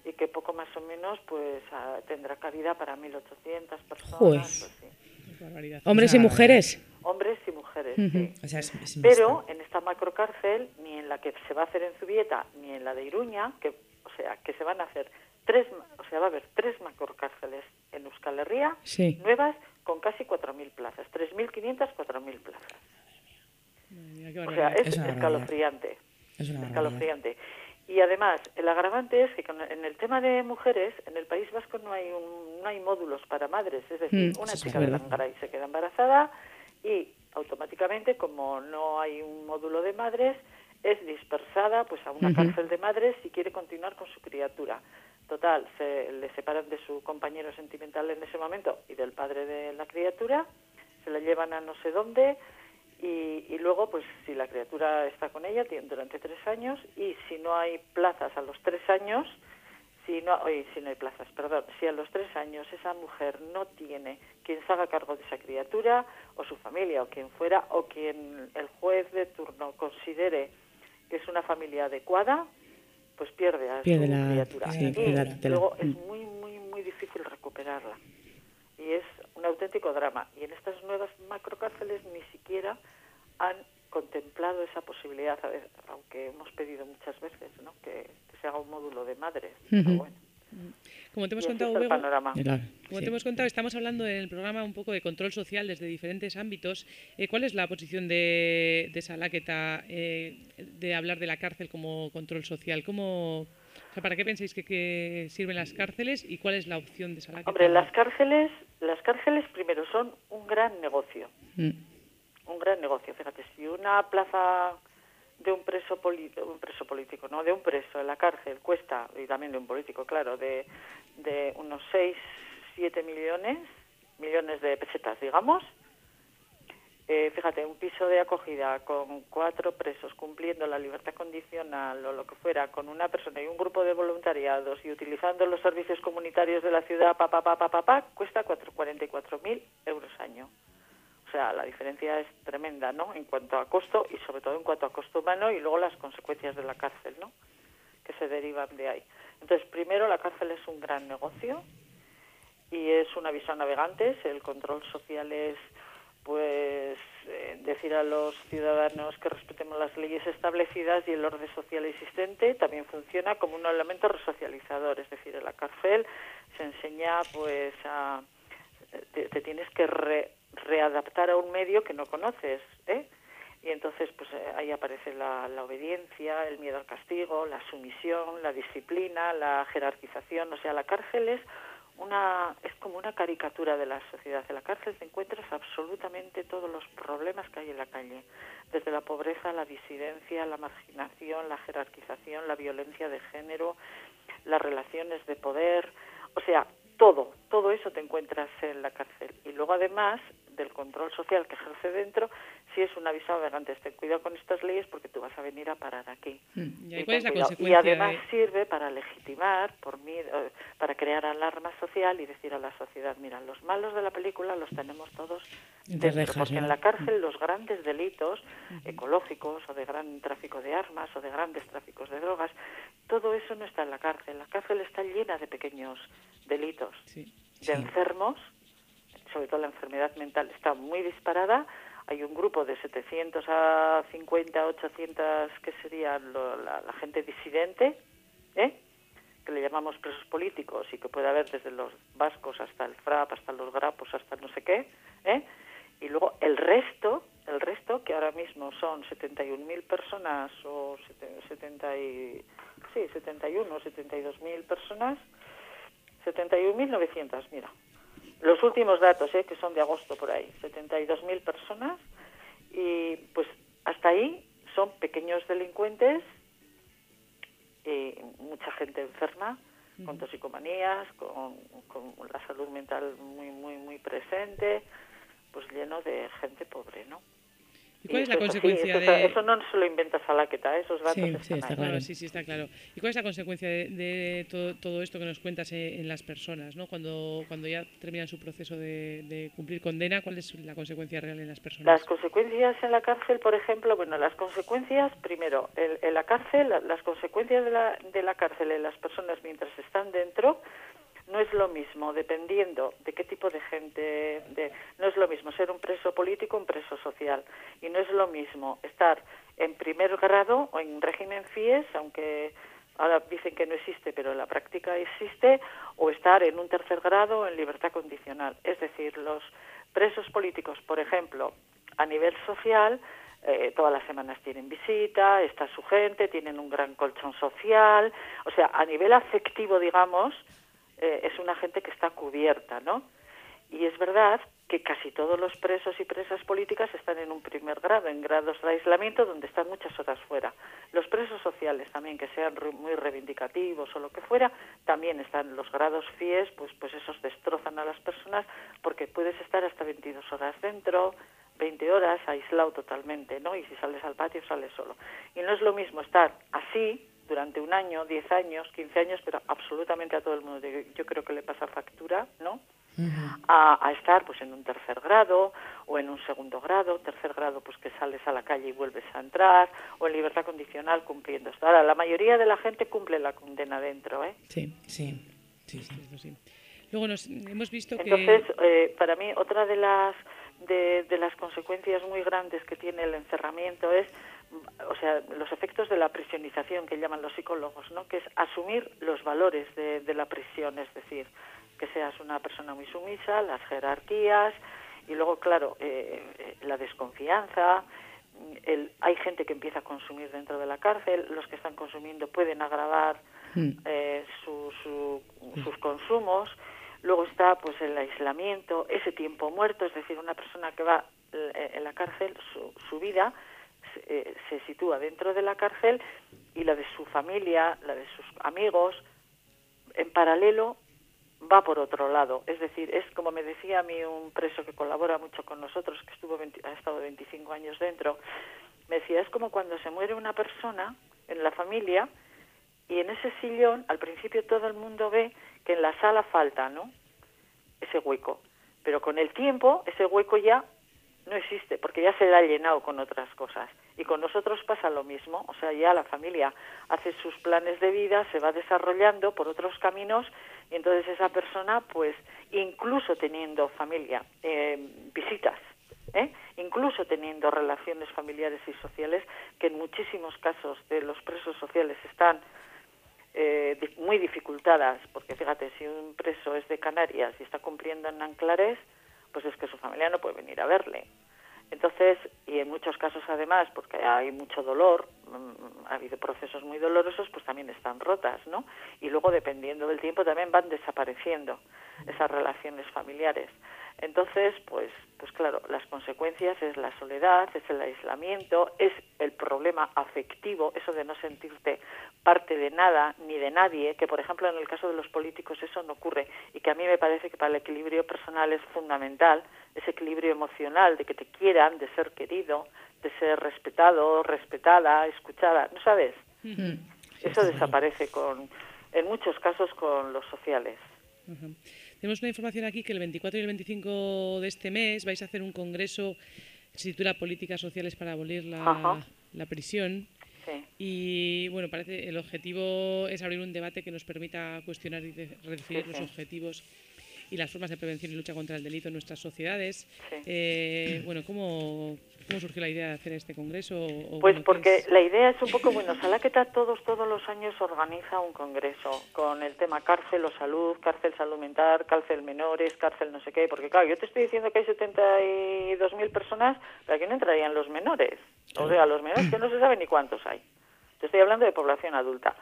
y que poco más o menos pues a, tendrá cabida para 1.800 personas. Pues. Pues, sí. ¿Hombres y mujeres? Hombres y mujeres, Uh -huh. sí. O sea, es, es Pero en esta macrocárcel, ni en la que se va a hacer en Zubieta, ni en la de Iruña, que, o sea, que se van a hacer tres, o sea, va a haber tres macrocárceles en Euskal Herria, sí. nuevas, con casi 4.000 plazas, 3.500, 4.000 plazas. Mía, o sea, es, es escalofriante. Es una escalofriante. Y además, el agravante es que en el tema de mujeres, en el País Vasco no hay un, no hay módulos para madres. Es decir, mm, una chica de Langaray se queda embarazada y automáticamente, como no hay un módulo de madres, es dispersada pues a una Uh -huh. cárcel de madres si quiere continuar con su criatura. Total, se le separan de su compañero sentimental en ese momento y del padre de la criatura, se la llevan a no sé dónde, y, y, luego, pues si la criatura está con ella durante tres años y si no hay plazas a los tres años, si no, oye, si no hay plazas, perdón, si a los tres años esa mujer no tiene quien se haga cargo de esa criatura o su familia o quien fuera o quien el juez de turno considere que es una familia adecuada, pues pierde a pierde su la, criatura. Sí, y la, luego es muy, muy, muy difícil recuperarla y es un auténtico drama. Y en estas nuevas macrocárceles ni siquiera han contemplado esa posibilidad, a ver, aunque hemos pedido muchas veces ¿no? que, que, se haga un módulo de madres. Uh -huh. bueno. Como te hemos contado, Bego, como te hemos contado, estamos hablando en el programa un poco de control social desde diferentes ámbitos. Eh, ¿Cuál es la posición de, de Salaqueta eh, de hablar de la cárcel como control social? ¿Cómo, o sea, ¿Para qué pensáis que, que, sirven las cárceles y cuál es la opción de Salaqueta? Hombre, las cárceles, las cárceles primero son un gran negocio. Mm. Un gran negocio. Fíjate, si una plaza de un preso, un preso político, no, de un preso en la cárcel cuesta, y también de un político, claro, de, de unos 6, 7 millones, millones de pesetas, digamos, eh, fíjate, un piso de acogida con cuatro presos cumpliendo la libertad condicional o lo que fuera, con una persona y un grupo de voluntariados y utilizando los servicios comunitarios de la ciudad, pa, pa, pa, pa, pa, pa cuesta 44.000 euros año. O sea, la diferencia es tremenda, ¿no? En cuanto a costo y sobre todo en cuanto a costo humano y luego las consecuencias de la cárcel, ¿no? Que se derivan de ahí. Entonces, primero, la cárcel es un gran negocio y es un aviso a navegantes. El control social es pues eh, decir a los ciudadanos que respetemos las leyes establecidas y el orden social existente también funciona como un elemento resocializador, es decir, en la cárcel se enseña pues a te, te tienes que re- readaptar a un medio que no conoces, ¿eh? Y entonces, pues eh, ahí aparece la, la obediencia, el miedo al castigo, la sumisión, la disciplina, la jerarquización. O sea, la cárcel es una es como una caricatura de la sociedad. En la cárcel te encuentras absolutamente todos los problemas que hay en la calle, desde la pobreza, la disidencia, la marginación, la jerarquización, la violencia de género, las relaciones de poder, o sea, todo, todo eso te encuentras en la cárcel. Y luego además del control social que ejerce dentro, si es un aviso de antes, ten cuidado con estas leyes porque tú vas a venir a parar aquí. ¿Y, Y cuál es la ten cuidado. consecuencia? Y además de- sirve para legitimar, por miedo, eh, para crear alarma social y decir a la sociedad, mira, los malos de la película los tenemos todos dentro, rejas, porque en la cárcel los grandes delitos ecológicos o de gran tráfico de armas o de grandes tráficos de drogas, todo eso no está en la cárcel. La cárcel está llena de pequeños delitos, de enfermos, sobre todo la enfermedad mental está muy disparada. Hay un grupo de 700 a 50, 800 que serían lo- la, la gente disidente, ¿eh? que le llamamos presos políticos y que puede haber desde los vascos hasta el FRAP, hasta los grapos, hasta no sé qué, ¿eh? y luego el resto, el resto que ahora mismo son 71.000 personas o sete- 70 y, sí, 71 o 72.000 personas, 71.900, mira. Los últimos datos, ¿eh? que son de agosto por ahí, 72.000 personas y pues hasta ahí son pequeños delincuentes y mucha gente enferma con toxicomanías, con, con la salud mental muy muy muy presente, pues lleno de gente pobre, ¿no? ¿Y cuál es la consecuencia eso, de...? eso no se lo inventa Salaqueta, esos datos Sí, sí, están está ahí. claro. Sí, sí, está claro. ¿Y cuál es la consecuencia de, de todo, todo esto que nos cuentas eh, en las personas, ¿no? Cuando, cuando ya terminan su proceso de, de cumplir condena, ¿cuál es la consecuencia real en las personas? Las consecuencias en la cárcel, por ejemplo, bueno, las consecuencias, primero, el- en la cárcel, la- las consecuencias de la, de la cárcel en las personas mientras están dentro, no es lo mismo, dependiendo de qué tipo de gente, de, no es lo mismo ser un preso político un preso social. Y no es lo mismo estar en primer grado o en régimen FIES, aunque ahora dicen que no existe, pero en la práctica existe, o estar en un tercer grado en libertad condicional. Es decir, los presos políticos, por ejemplo, a nivel social, eh, todas las semanas tienen visita, está su gente, tienen un gran colchón social, o sea, a nivel afectivo, digamos, eh, es una gente que está cubierta, ¿no? Y es verdad que casi todos los presos y presas políticas están en un primer grado, en grados de aislamiento donde están muchas horas fuera. Los presos sociales también, que sean muy reivindicativos o lo que fuera, también están los grados FIES, pues, pues esos destrozan a las personas porque puedes estar hasta 22 horas dentro, 20 horas aislado totalmente, ¿no? Y si sales al patio, sales solo. Y no es lo mismo estar así durante un año, 10 años, 15 años, pero absolutamente a todo el mundo. Yo, creo que le pasa factura, ¿no? a, a estar pues en un tercer grado o en un segundo grado, tercer grado pues que sales a la calle y vuelves a entrar o en libertad condicional cumpliendo esto. Ahora, la mayoría de la gente cumple la condena dentro, ¿eh? Sí, sí. Esto sí. Luego nos hemos visto que... Entonces, eh, para mí, otra de las de, de las consecuencias muy grandes que tiene el encerramiento es, mm, o sea, los efectos de la prisionización que llaman los psicólogos, ¿no? Que es asumir los valores de, de la prisión, es decir, que seas una persona muy sumisa, las jerarquías y luego, claro, eh, eh, la desconfianza. mm, El, hay gente que empieza a consumir dentro de la cárcel, los que están consumiendo pueden agravar eh, su- su- sus consumos. Luego está pues el aislamiento, ese tiempo muerto, es decir, una persona que va eh, en la cárcel, su, su vida se, eh, se sitúa dentro de la cárcel y la de su familia, la de sus amigos, en paralelo va por otro lado. Es decir, es como me decía a mí un preso que colabora mucho con nosotros, que estuvo 20 ha estado 25 años dentro, me decía, es como cuando se muere una persona en la familia y en ese sillón al principio todo el mundo ve que en la sala falta, ¿no? Ese hueco. Pero con el tiempo ese hueco ya no existe porque ya se le ha llenado con otras cosas. Y con nosotros pasa lo mismo, o sea, ya la familia hace sus planes de vida, se va desarrollando por otros caminos y entonces esa persona, pues, incluso teniendo familia, eh, visitas, ¿eh? incluso teniendo relaciones familiares y sociales, que en muchísimos casos de los presos sociales están eh, muy dificultadas, porque fíjate, si un preso es de Canarias y está cumpliendo en Anclares, pues es que su familia no puede venir a verle. Entonces, y en muchos casos además, porque hay mucho dolor, ha habido procesos muy dolorosos, pues también están rotas, ¿no? Y luego, dependiendo del tiempo, también van desapareciendo esas relaciones familiares. Entonces, pues, pues claro, las consecuencias es la soledad, es el aislamiento, es el problema afectivo, eso de no sentirte parte de nada ni de nadie, que por ejemplo en el caso de los políticos eso no ocurre y que a mí me parece que para el equilibrio personal es fundamental, ese equilibrio emocional de que te quieran, de ser querido, de ser respetado, respetada, escuchada, ¿no sabes? Eso desaparece con, en muchos casos con los sociales. Tenemos una información aquí que el 24 y el 25 de este mes vais a hacer un congreso que se titula Políticas Sociales para abolir la, la prisión. Y bueno, parece el objetivo es abrir un debate que nos permita cuestionar y redefinir los objetivos y las formas de prevención y lucha contra el delito en nuestras sociedades. Eh, bueno, ¿cómo, ¿cómo surgió la idea de hacer este congreso? pues porque la idea es un poco, bueno, Salaqueta todos, todos los años organiza un congreso con el tema cárcel o salud, cárcel salud mental, cárcel menores, cárcel no sé qué, porque claro, yo te estoy diciendo que hay 72.000 personas, pero aquí no entrarían los menores. O sea, los menores que no se sabe ni cuántos hay. Te estoy hablando de población adulta.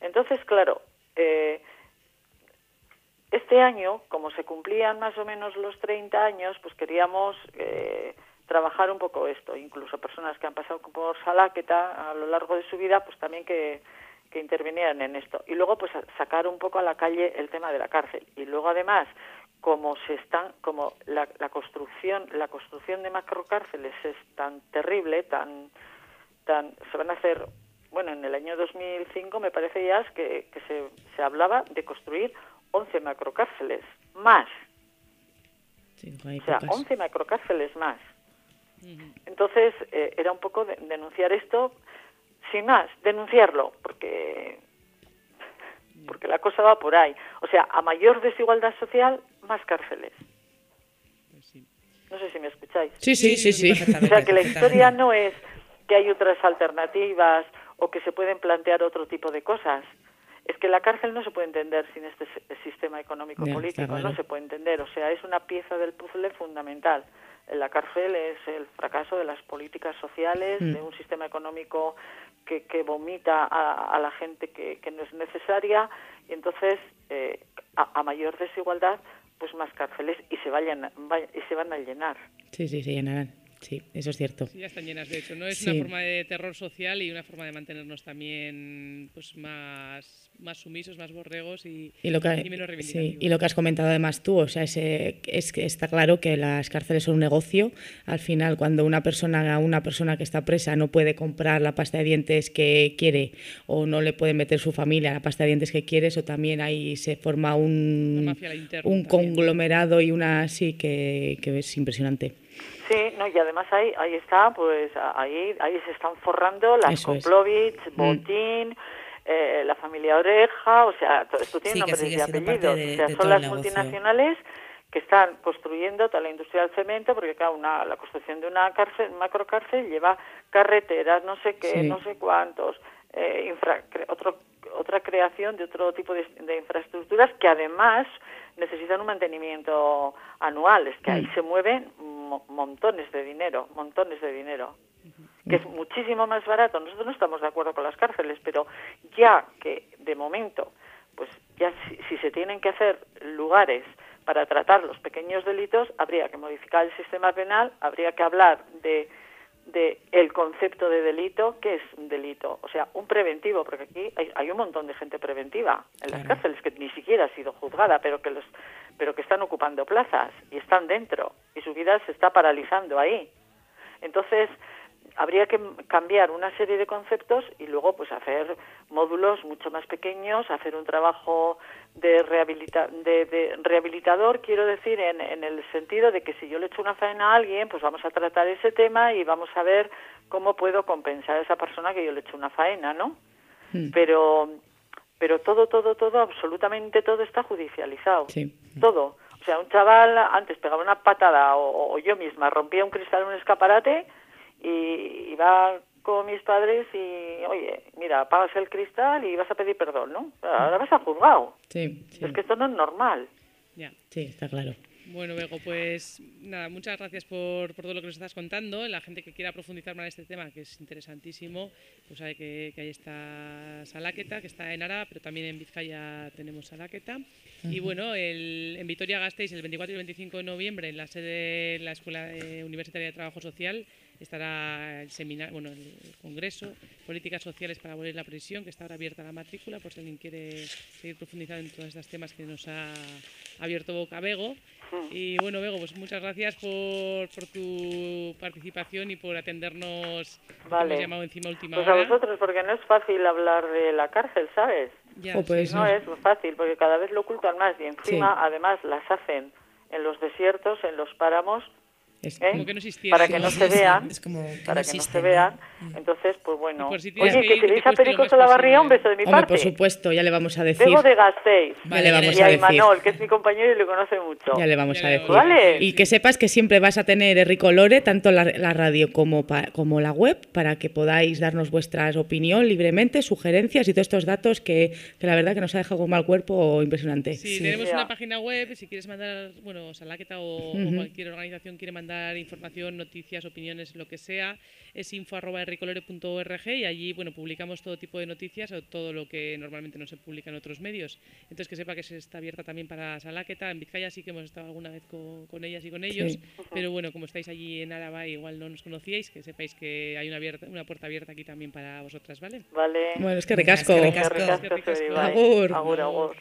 Entonces, claro, eh, este año, como se cumplían más o menos los 30 años, pues queríamos eh, trabajar un poco esto. Incluso personas que han pasado por Salaqueta a lo largo de su vida, pues también que, que intervinieran en esto. Y luego, pues sacar un poco a la calle el tema de la cárcel. Y luego, además, como se están, como la, la construcción, la construcción de macrocárceles es tan terrible, tan, tan, se van a hacer bueno, en el año 2005 me parece ya que, que se, se hablaba de construir 11 macrocárceles más. o sea, 11 macrocárceles más. Entonces, eh, era un poco denunciar esto, sin más, denunciarlo, porque porque la cosa va por ahí. O sea, a mayor desigualdad social, más cárceles. Pues no sé si me escucháis. Sí, sí, sí, sí. O sea, que la historia no es que hay otras alternativas o que se pueden plantear otro tipo de cosas es que la cárcel no se puede entender sin este sistema económico político, no se puede entender, o sea, es una pieza del puzzle fundamental. La cárcel es el fracaso de las políticas sociales, mm. de un sistema económico que, que vomita a, la gente que, que, no es necesaria y entonces eh, a, mayor desigualdad pues más cárceles y se vayan y se van a llenar. Sí, sí, se llenarán. Sí, eso es cierto. Sí, ya están llenas, de hecho. No es una forma de terror social y una forma de mantenernos también pues más, más sumisos, más borregos y, lo que, menos sí, y lo que has comentado además tú, o sea, es, es que está claro que las cárceles son un negocio. Al final, cuando una persona, una persona que está presa no puede comprar la pasta de dientes que quiere o no le puede meter su familia la pasta de dientes que quiere, eso también ahí se forma un, un conglomerado y una así que, que es impresionante. Sí, no, y además ahí, ahí está, pues ahí, ahí se están forrando las Koplovich, mm. Botín, eh, la familia Oreja, o sea, todo esto tiene nombres y apellidos. o sea, son las multinacionales que están construyendo toda la industria del cemento, porque claro, una, la construcción de una cárcel, macrocárcel lleva carreteras, no sé qué, no sé cuántos, eh, infra, otro, otra creación de otro tipo de, de infraestructuras que además necesitan un mantenimiento anual, es que ahí mm. se mueven montones de dinero, montones de dinero, que es muchísimo más barato. Nosotros no estamos de acuerdo con las cárceles, pero ya que de momento, pues ya si, se tienen que hacer lugares para tratar los pequeños delitos, habría que modificar el sistema penal, habría que hablar de de el concepto de delito, ¿qué es un delito? O sea, un preventivo, porque aquí hay, un montón de gente preventiva en las cárceles que ni siquiera ha sido juzgada, pero que los pero que están ocupando plazas y están dentro y su vida se está paralizando ahí. Entonces, habría que cambiar una serie de conceptos y luego pues hacer módulos mucho más pequeños, hacer un trabajo de, rehabilita de, rehabilitador, quiero decir, en, en, el sentido de que si yo le echo una faena a alguien, pues vamos a tratar ese tema y vamos a ver cómo puedo compensar a esa persona que yo le echo una faena, ¿no? Hmm. Pero pero todo, todo, todo, absolutamente todo está judicializado. Todo. O sea, un chaval antes pegaba una patada o, o yo misma rompía un cristal en un escaparate y iba con mis padres y, oye, mira, apagas el cristal y vas a pedir perdón, ¿no? Ahora vas a juzgado. Sí, sí. Es que esto no es normal. Ya. Sí, está claro. Bueno, Bego, pues nada, muchas gracias por, por todo lo que nos estás contando. La gente que quiera profundizar más en este tema, que es interesantísimo, pues sabe que, que ahí está Salaqueta, que está en Ara, pero también en Vizcaya tenemos Salaqueta. Y bueno, el, en Vitoria-Gasteiz, el 24 y el 25 de noviembre, en la sede de la Escuela eh, Universitaria de Trabajo Social, estará el seminario, bueno, el, congreso, Políticas Sociales para abolir la prisión, que está ahora abierta la matrícula, por si alguien quiere seguir profundizando en todos estos temas que nos ha abierto Boca Bego. Y bueno, Bego, pues muchas gracias por, por tu participación y por atendernos. Vale. Hemos llamado encima a última Pues a vosotros, porque no es fácil hablar de la cárcel, ¿sabes? Ya, Jo, pues no no. es fácil, porque cada vez lo ocultan más y encima, Sí. además, las hacen en los desiertos, en los páramos, Es ¿eh? como que no existiera. para que no Sí, se sí, vean, es como que para no que no se vean. Entonces, pues bueno. por si Oye, que que si veis a lo Perico más Salavarría, un beso de mi Hombre, parte. por supuesto, ya le vamos a decir. Bego de Gasteiz. Ya le vamos y a a. Imanol, que es mi compañero y le conoce mucho. Ya le vamos a decir. Vale. Y que sepas que siempre vas a tener Ricolore, tanto la, la radio como, pa- como la web, para que podáis darnos vuestra opinión libremente, sugerencias y todos estos datos que, que la verdad que nos ha dejado con mal cuerpo impresionante. Sí, tenemos una página web, si quieres mandar, bueno, Salaqueta o, o Ujú. cualquier organización quiere mandar información, noticias, opiniones, lo que sea, es info.ricolore.org y allí, bueno, publicamos todo tipo de noticias o todo lo que normalmente no se publica en otros medios. Entonces, que sepa que se está abierta también para Salaqueta. En Vizcaya sí que hemos estado alguna vez con, con ellas y con ellos, Sí. pero bueno, como estáis allí en Álava, igual no nos conocíais, que sepáis que hay una, abierta, una puerta abierta aquí también para vosotras, ¿vale? Vale. Bueno, es que ricasco. Es que ricasco. Eskerrik asko zuri, bai. Agur. Agur,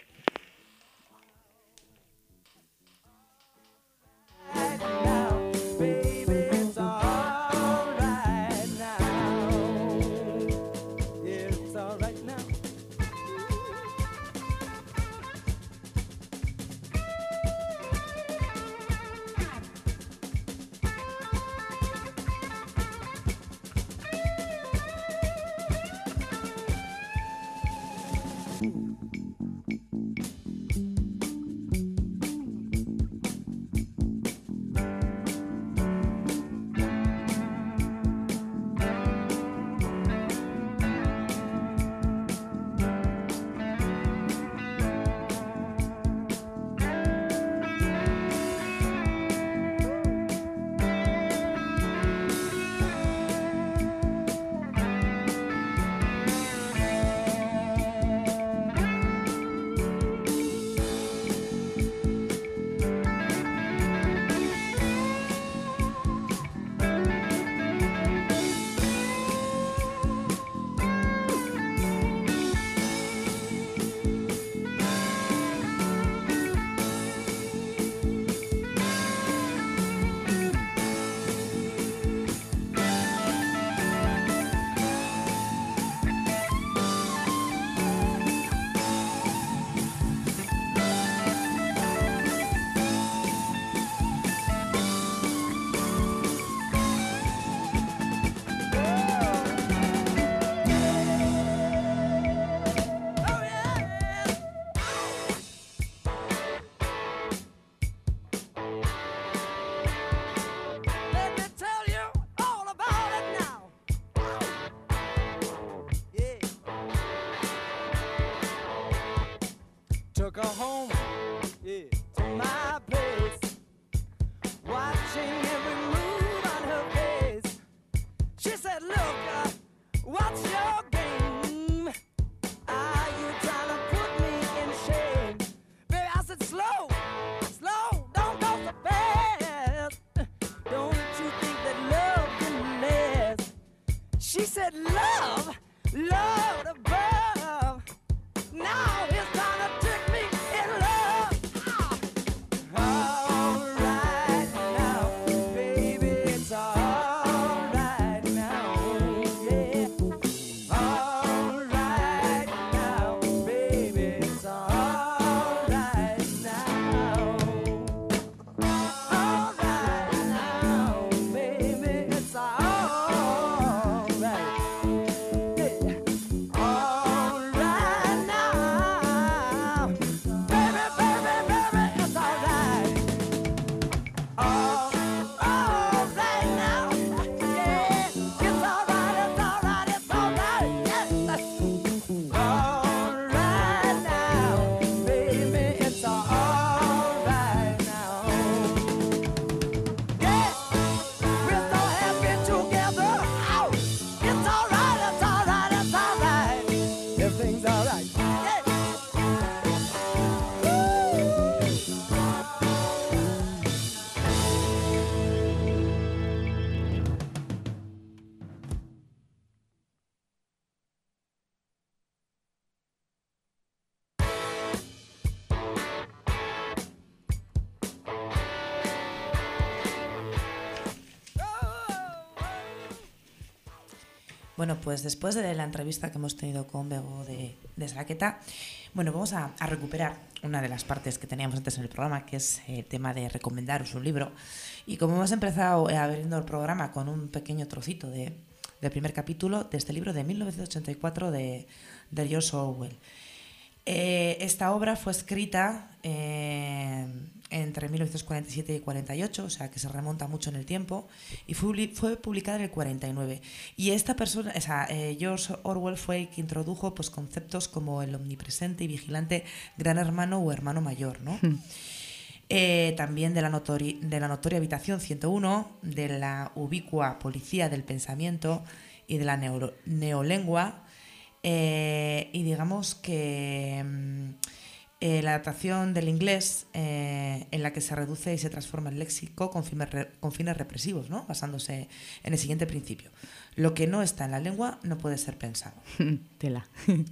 Bueno, pues después de la entrevista que hemos tenido con Bego de, de bueno, vamos a, a recuperar una de las partes que teníamos antes en el programa, que es el tema de recomendaros un libro. Y como hemos empezado eh, abriendo el programa con un pequeño trocito de, del primer capítulo de este libro de 1984 de, de George Orwell. Eh, esta obra fue escrita eh, entre 1947 y 48, o sea que se remonta mucho en el tiempo, y fue, fue publicada en el 49. Y esta persona, o sea, eh, George Orwell fue el que introdujo pues, conceptos como el omnipresente y vigilante gran hermano o hermano mayor, ¿no? Eh, también de la, notori de la notoria habitación 101, de la ubicua policía del pensamiento y de la neolengua, eh, y digamos que mm, eh, la adaptación del inglés eh, en la que se reduce y se transforma el léxico con fines, re con fines represivos, ¿no? basándose en el siguiente principio. Lo que no está en la lengua no puede ser pensado. Tela.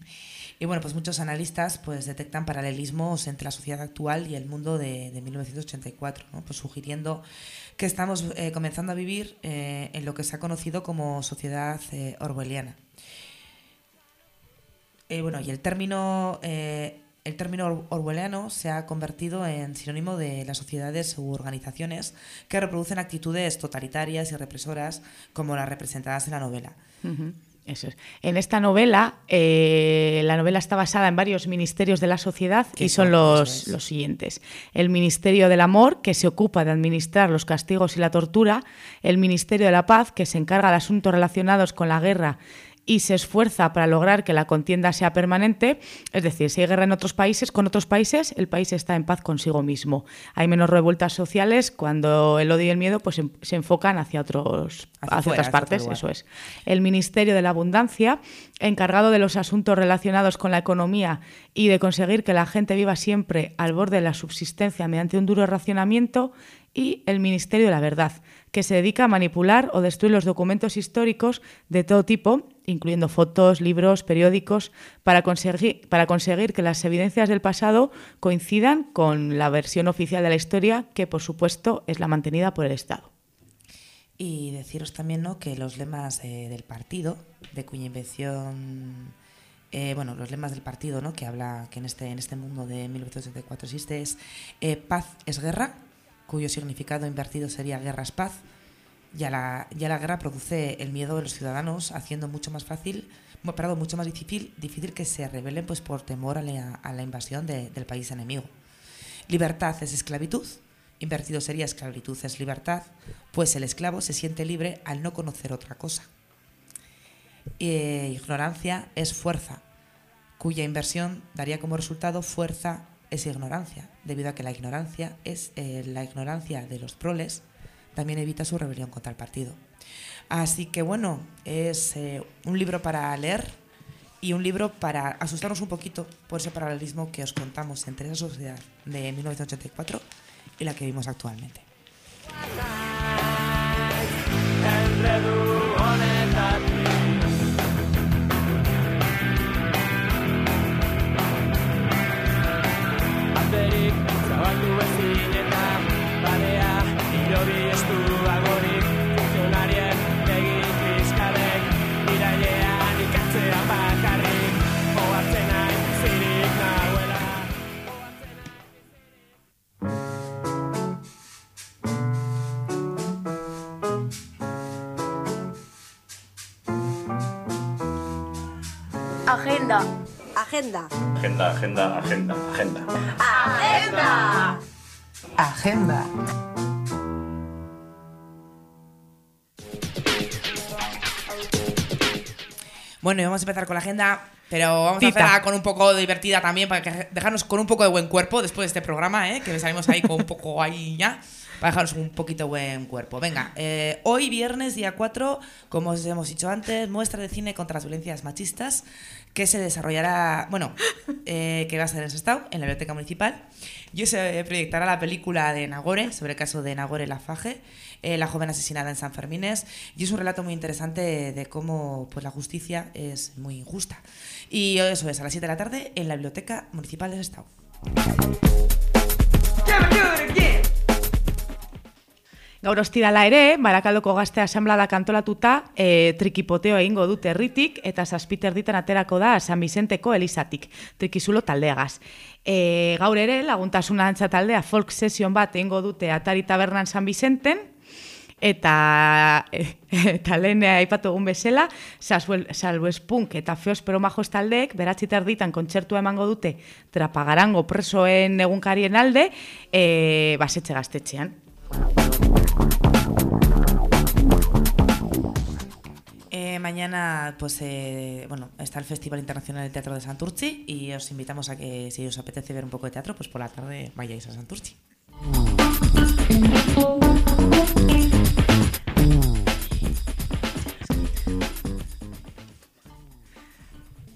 Y bueno, pues muchos analistas pues, detectan paralelismos entre la sociedad actual y el mundo de, de 1984, ¿no? pues sugiriendo que estamos eh, comenzando a vivir eh, en lo que se ha conocido como sociedad eh, orwelliana. Eh, bueno, y el término, eh, el término or- orwelliano se ha convertido en sinónimo de las sociedades u organizaciones que reproducen actitudes totalitarias y represoras como las representadas en la novela. Eso es. En esta novela, eh, la novela está basada en varios ministerios de la sociedad y son los, es. los siguientes. El Ministerio del Amor, que se ocupa de administrar los castigos y la tortura. El Ministerio de la Paz, que se encarga de asuntos relacionados con la guerra y se esfuerza para lograr que la contienda sea permanente. Es decir, si hay guerra en otros países, con otros países, el país está en paz consigo mismo. Hay menos revueltas sociales cuando el odio y el miedo pues, em- se enfocan hacia, otros, Hacia hacia, fuera, otras partes. Eso es. El Ministerio de la Abundancia, encargado de los asuntos relacionados con la economía y de conseguir que la gente viva siempre al borde de la subsistencia mediante un duro racionamiento. Y el Ministerio de la Verdad, que se dedica a manipular o destruir los documentos históricos de todo tipo, incluyendo fotos, libros, periódicos, para conseguir, para conseguir que las evidencias del pasado coincidan con la versión oficial de la historia, que por supuesto es la mantenida por el Estado. Y deciros también ¿no? que los lemas eh, del partido, de cuya invención, eh, bueno, los lemas del partido ¿no? que habla que en este, en este mundo de 1984 existe es eh, paz es guerra, cuyo significado invertido sería guerra es paz. Ya la, ya la guerra produce el miedo de los ciudadanos, haciendo mucho más fácil, perdón, mucho más difícil, difícil que se rebelen pues, por temor a la, invasión de- del país enemigo. Libertad es esclavitud, invertido sería esclavitud es libertad, pues el esclavo se siente libre al no conocer otra cosa. Eh, ignorancia es fuerza, cuya inversión daría como resultado fuerza es ignorancia, debido a que la ignorancia es eh, la ignorancia de los proles también evita su rebelión contra el partido. Así que bueno, es eh, un libro para leer y un libro para asustarnos un poquito por ese paralelismo que os contamos entre esa sociedad de 1984 y la que vivimos actualmente. Agenda. Agenda, agenda, agenda, agenda. Agenda. Agenda. Bueno, y vamos a empezar con la agenda, pero vamos Tita. a hacerla con un poco divertida también, para que dejarnos con un poco de buen cuerpo después de este programa, ¿eh? que salimos ahí con un poco ahí ya, para dejarnos un poquito buen cuerpo. Venga, eh, hoy viernes, día 4, como os hemos dicho antes, muestra de cine contra las violencias machistas, que se desarrollará, bueno, eh, que va a ser en Sestao, en la Biblioteca Municipal. Y se proyectará la película de Nagore, sobre el caso de Nagore Lafaje, eh, la joven asesinada en San Fermines. Y es un relato muy interesante de cómo pues, la justicia es muy injusta. Y eso es a las 7 de la tarde en la Biblioteca Municipal de Sestao. Gaur ostirala ere, Barakaldoko gazte asamblada kantolatuta, e, trikipoteo egingo dute herritik eta zazpiter ditan aterako da San Vicenteko Elizatik, trikizulo taldeagaz. E, gaur ere, laguntasuna antza taldea folk session bat egingo dute Atari Tabernan San Vicenten, eta eta lehen aipatu egun bezala, salbuespunk eta feos pero majos taldeek, beratzi terditan kontzertua emango dute trapagarango presoen egunkarien alde, e, basetxe gaztetxean. Mañana pues, eh, bueno, está el Festival Internacional del Teatro de Santurci y os invitamos a que si os apetece ver un poco de teatro, pues por la tarde vayáis a Santurci.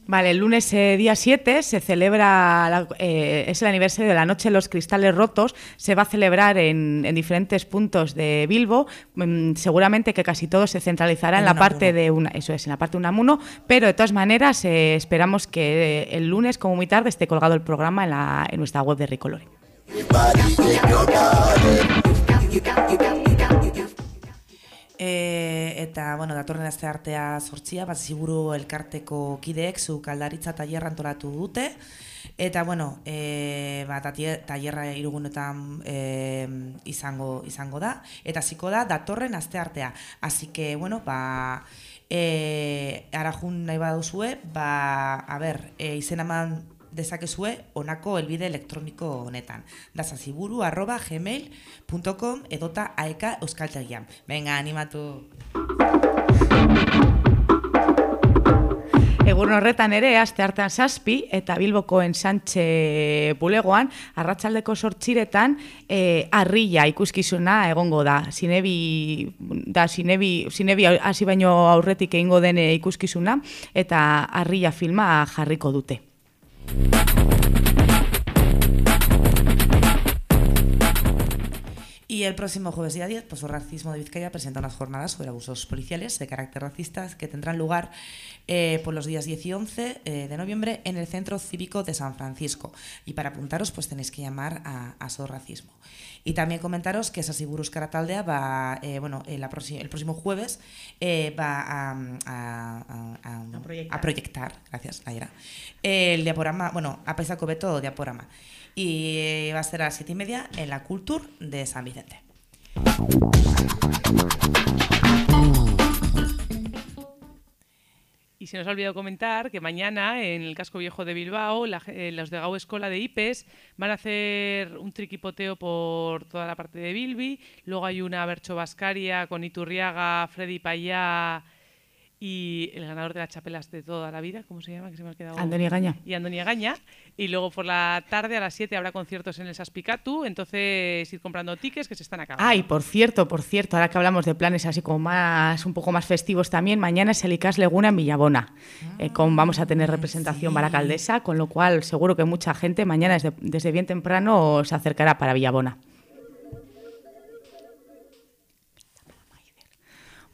Vale, el lunes eh, día 7 se celebra, la- eh, es el aniversario de la Noche de los Cristales Rotos, se va a celebrar en, en diferentes puntos de Bilbo, Mm, seguramente que casi todo se centralizará en, En la Unamuno. parte de una, eso es, en la parte de Unamuno, pero de todas maneras eh, esperamos que eh, el lunes como muy tarde esté colgado el programa en, la, en nuestra web de Ricolore. E, eta, bueno, datorren aste artea sortzia, bat ziburu elkarteko kideek zu kaldaritza tailerra antolatu dute. Eta, bueno, e, ba, tatie- tailerra irugunetan e, izango, izango da. Eta ziko da, datorren aste artea. Así que, bueno, ba, e, arajun nahi baduzue, ba, a ber, e, izen eman dezakezue honako elbide elektroniko honetan. Da zaziburu arroba gmail.com edota aeka euskaltegian. Venga, animatu! Egun horretan ere, aste hartan zazpi, eta Bilboko ensantxe bulegoan, arratsaldeko sortxiretan, e, arrilla ikuskizuna egongo da. Zinebi, da, zinebi, zinebi hasi baino aurretik egingo den eh, ikuskizuna, eta arrilla filma jarriko dute. Thank you. Y el próximo jueves día 10, pues el Racismo de Vizcaya presenta unas jornadas sobre abusos policiales de carácter racista que tendrán lugar eh, por los días 10 y 11 eh, de noviembre en el Centro Cívico de San Francisco. Y para apuntaros, pues tenéis que llamar a, a So Racismo. Y también comentaros que Sasiburus Karataldea va, eh, bueno, el próximo jueves va a, proyectar. a proyectar, gracias, Laira, el diaporama, bueno, a Paisaco Beto diaporama. Y va a ser a las siete y media en la Culture de San Vicente. Y se nos ha olvidado comentar que mañana en el casco viejo de Bilbao, la eh, los de Gau Escola de IPES van a hacer un triquipoteo por toda la parte de Bilbi. Luego hay una Bercho Bascaria con Iturriaga, Freddy Payá y el ganador de las chapelas de toda la vida, ¿cómo se llama? Que se me ha quedado... Gaña. Y Andoni Gaña. Y luego por la tarde a las 7 habrá conciertos en el Saspicatu, entonces ir comprando tickets que se están acabando. Ah, y por cierto, por cierto, ahora que hablamos de planes así como más, un poco más festivos también, mañana es el ICAS Leguna en Villabona. Eh, con, vamos a tener representación baracaldesa, con lo cual seguro que mucha gente mañana desde, desde bien temprano se acercará para Villabona.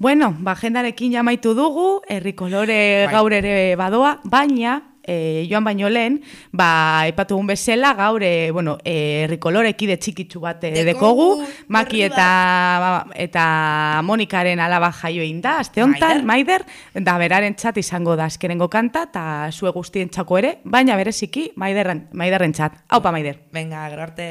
Bueno, ba, agendarekin jamaitu dugu, herrikolore Bai. gaur ere badoa, baina, e, joan baino lehen, ba, aipatu egun bezala, gaur, e, bueno, e, herrikolore ekide txikitsu bat e, dekogu, Maki eta, ba, eta Monikaren alaba jaio da, aste honetan, Maider, da beraren txat izango da azkenengo kanta, eta zue guztien txako ere, baina bereziki, Maiderren, Maiderren txat. Haupa, Maider. Venga, gero arte.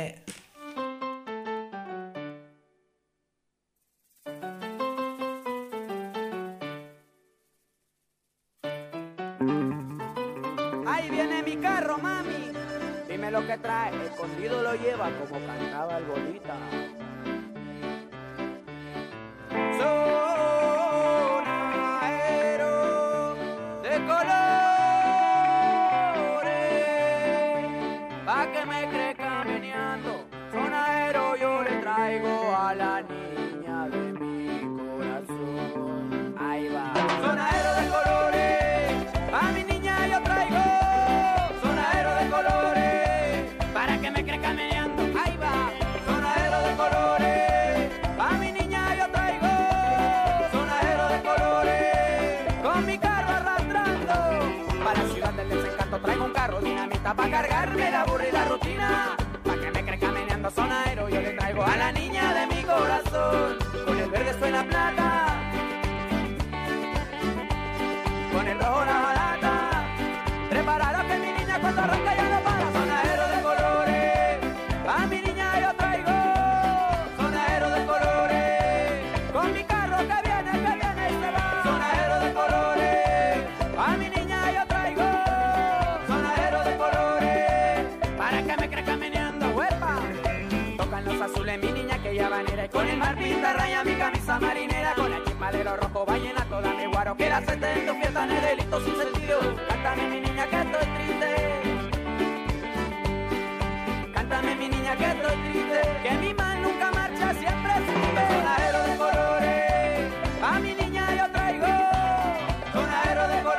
Como cantaba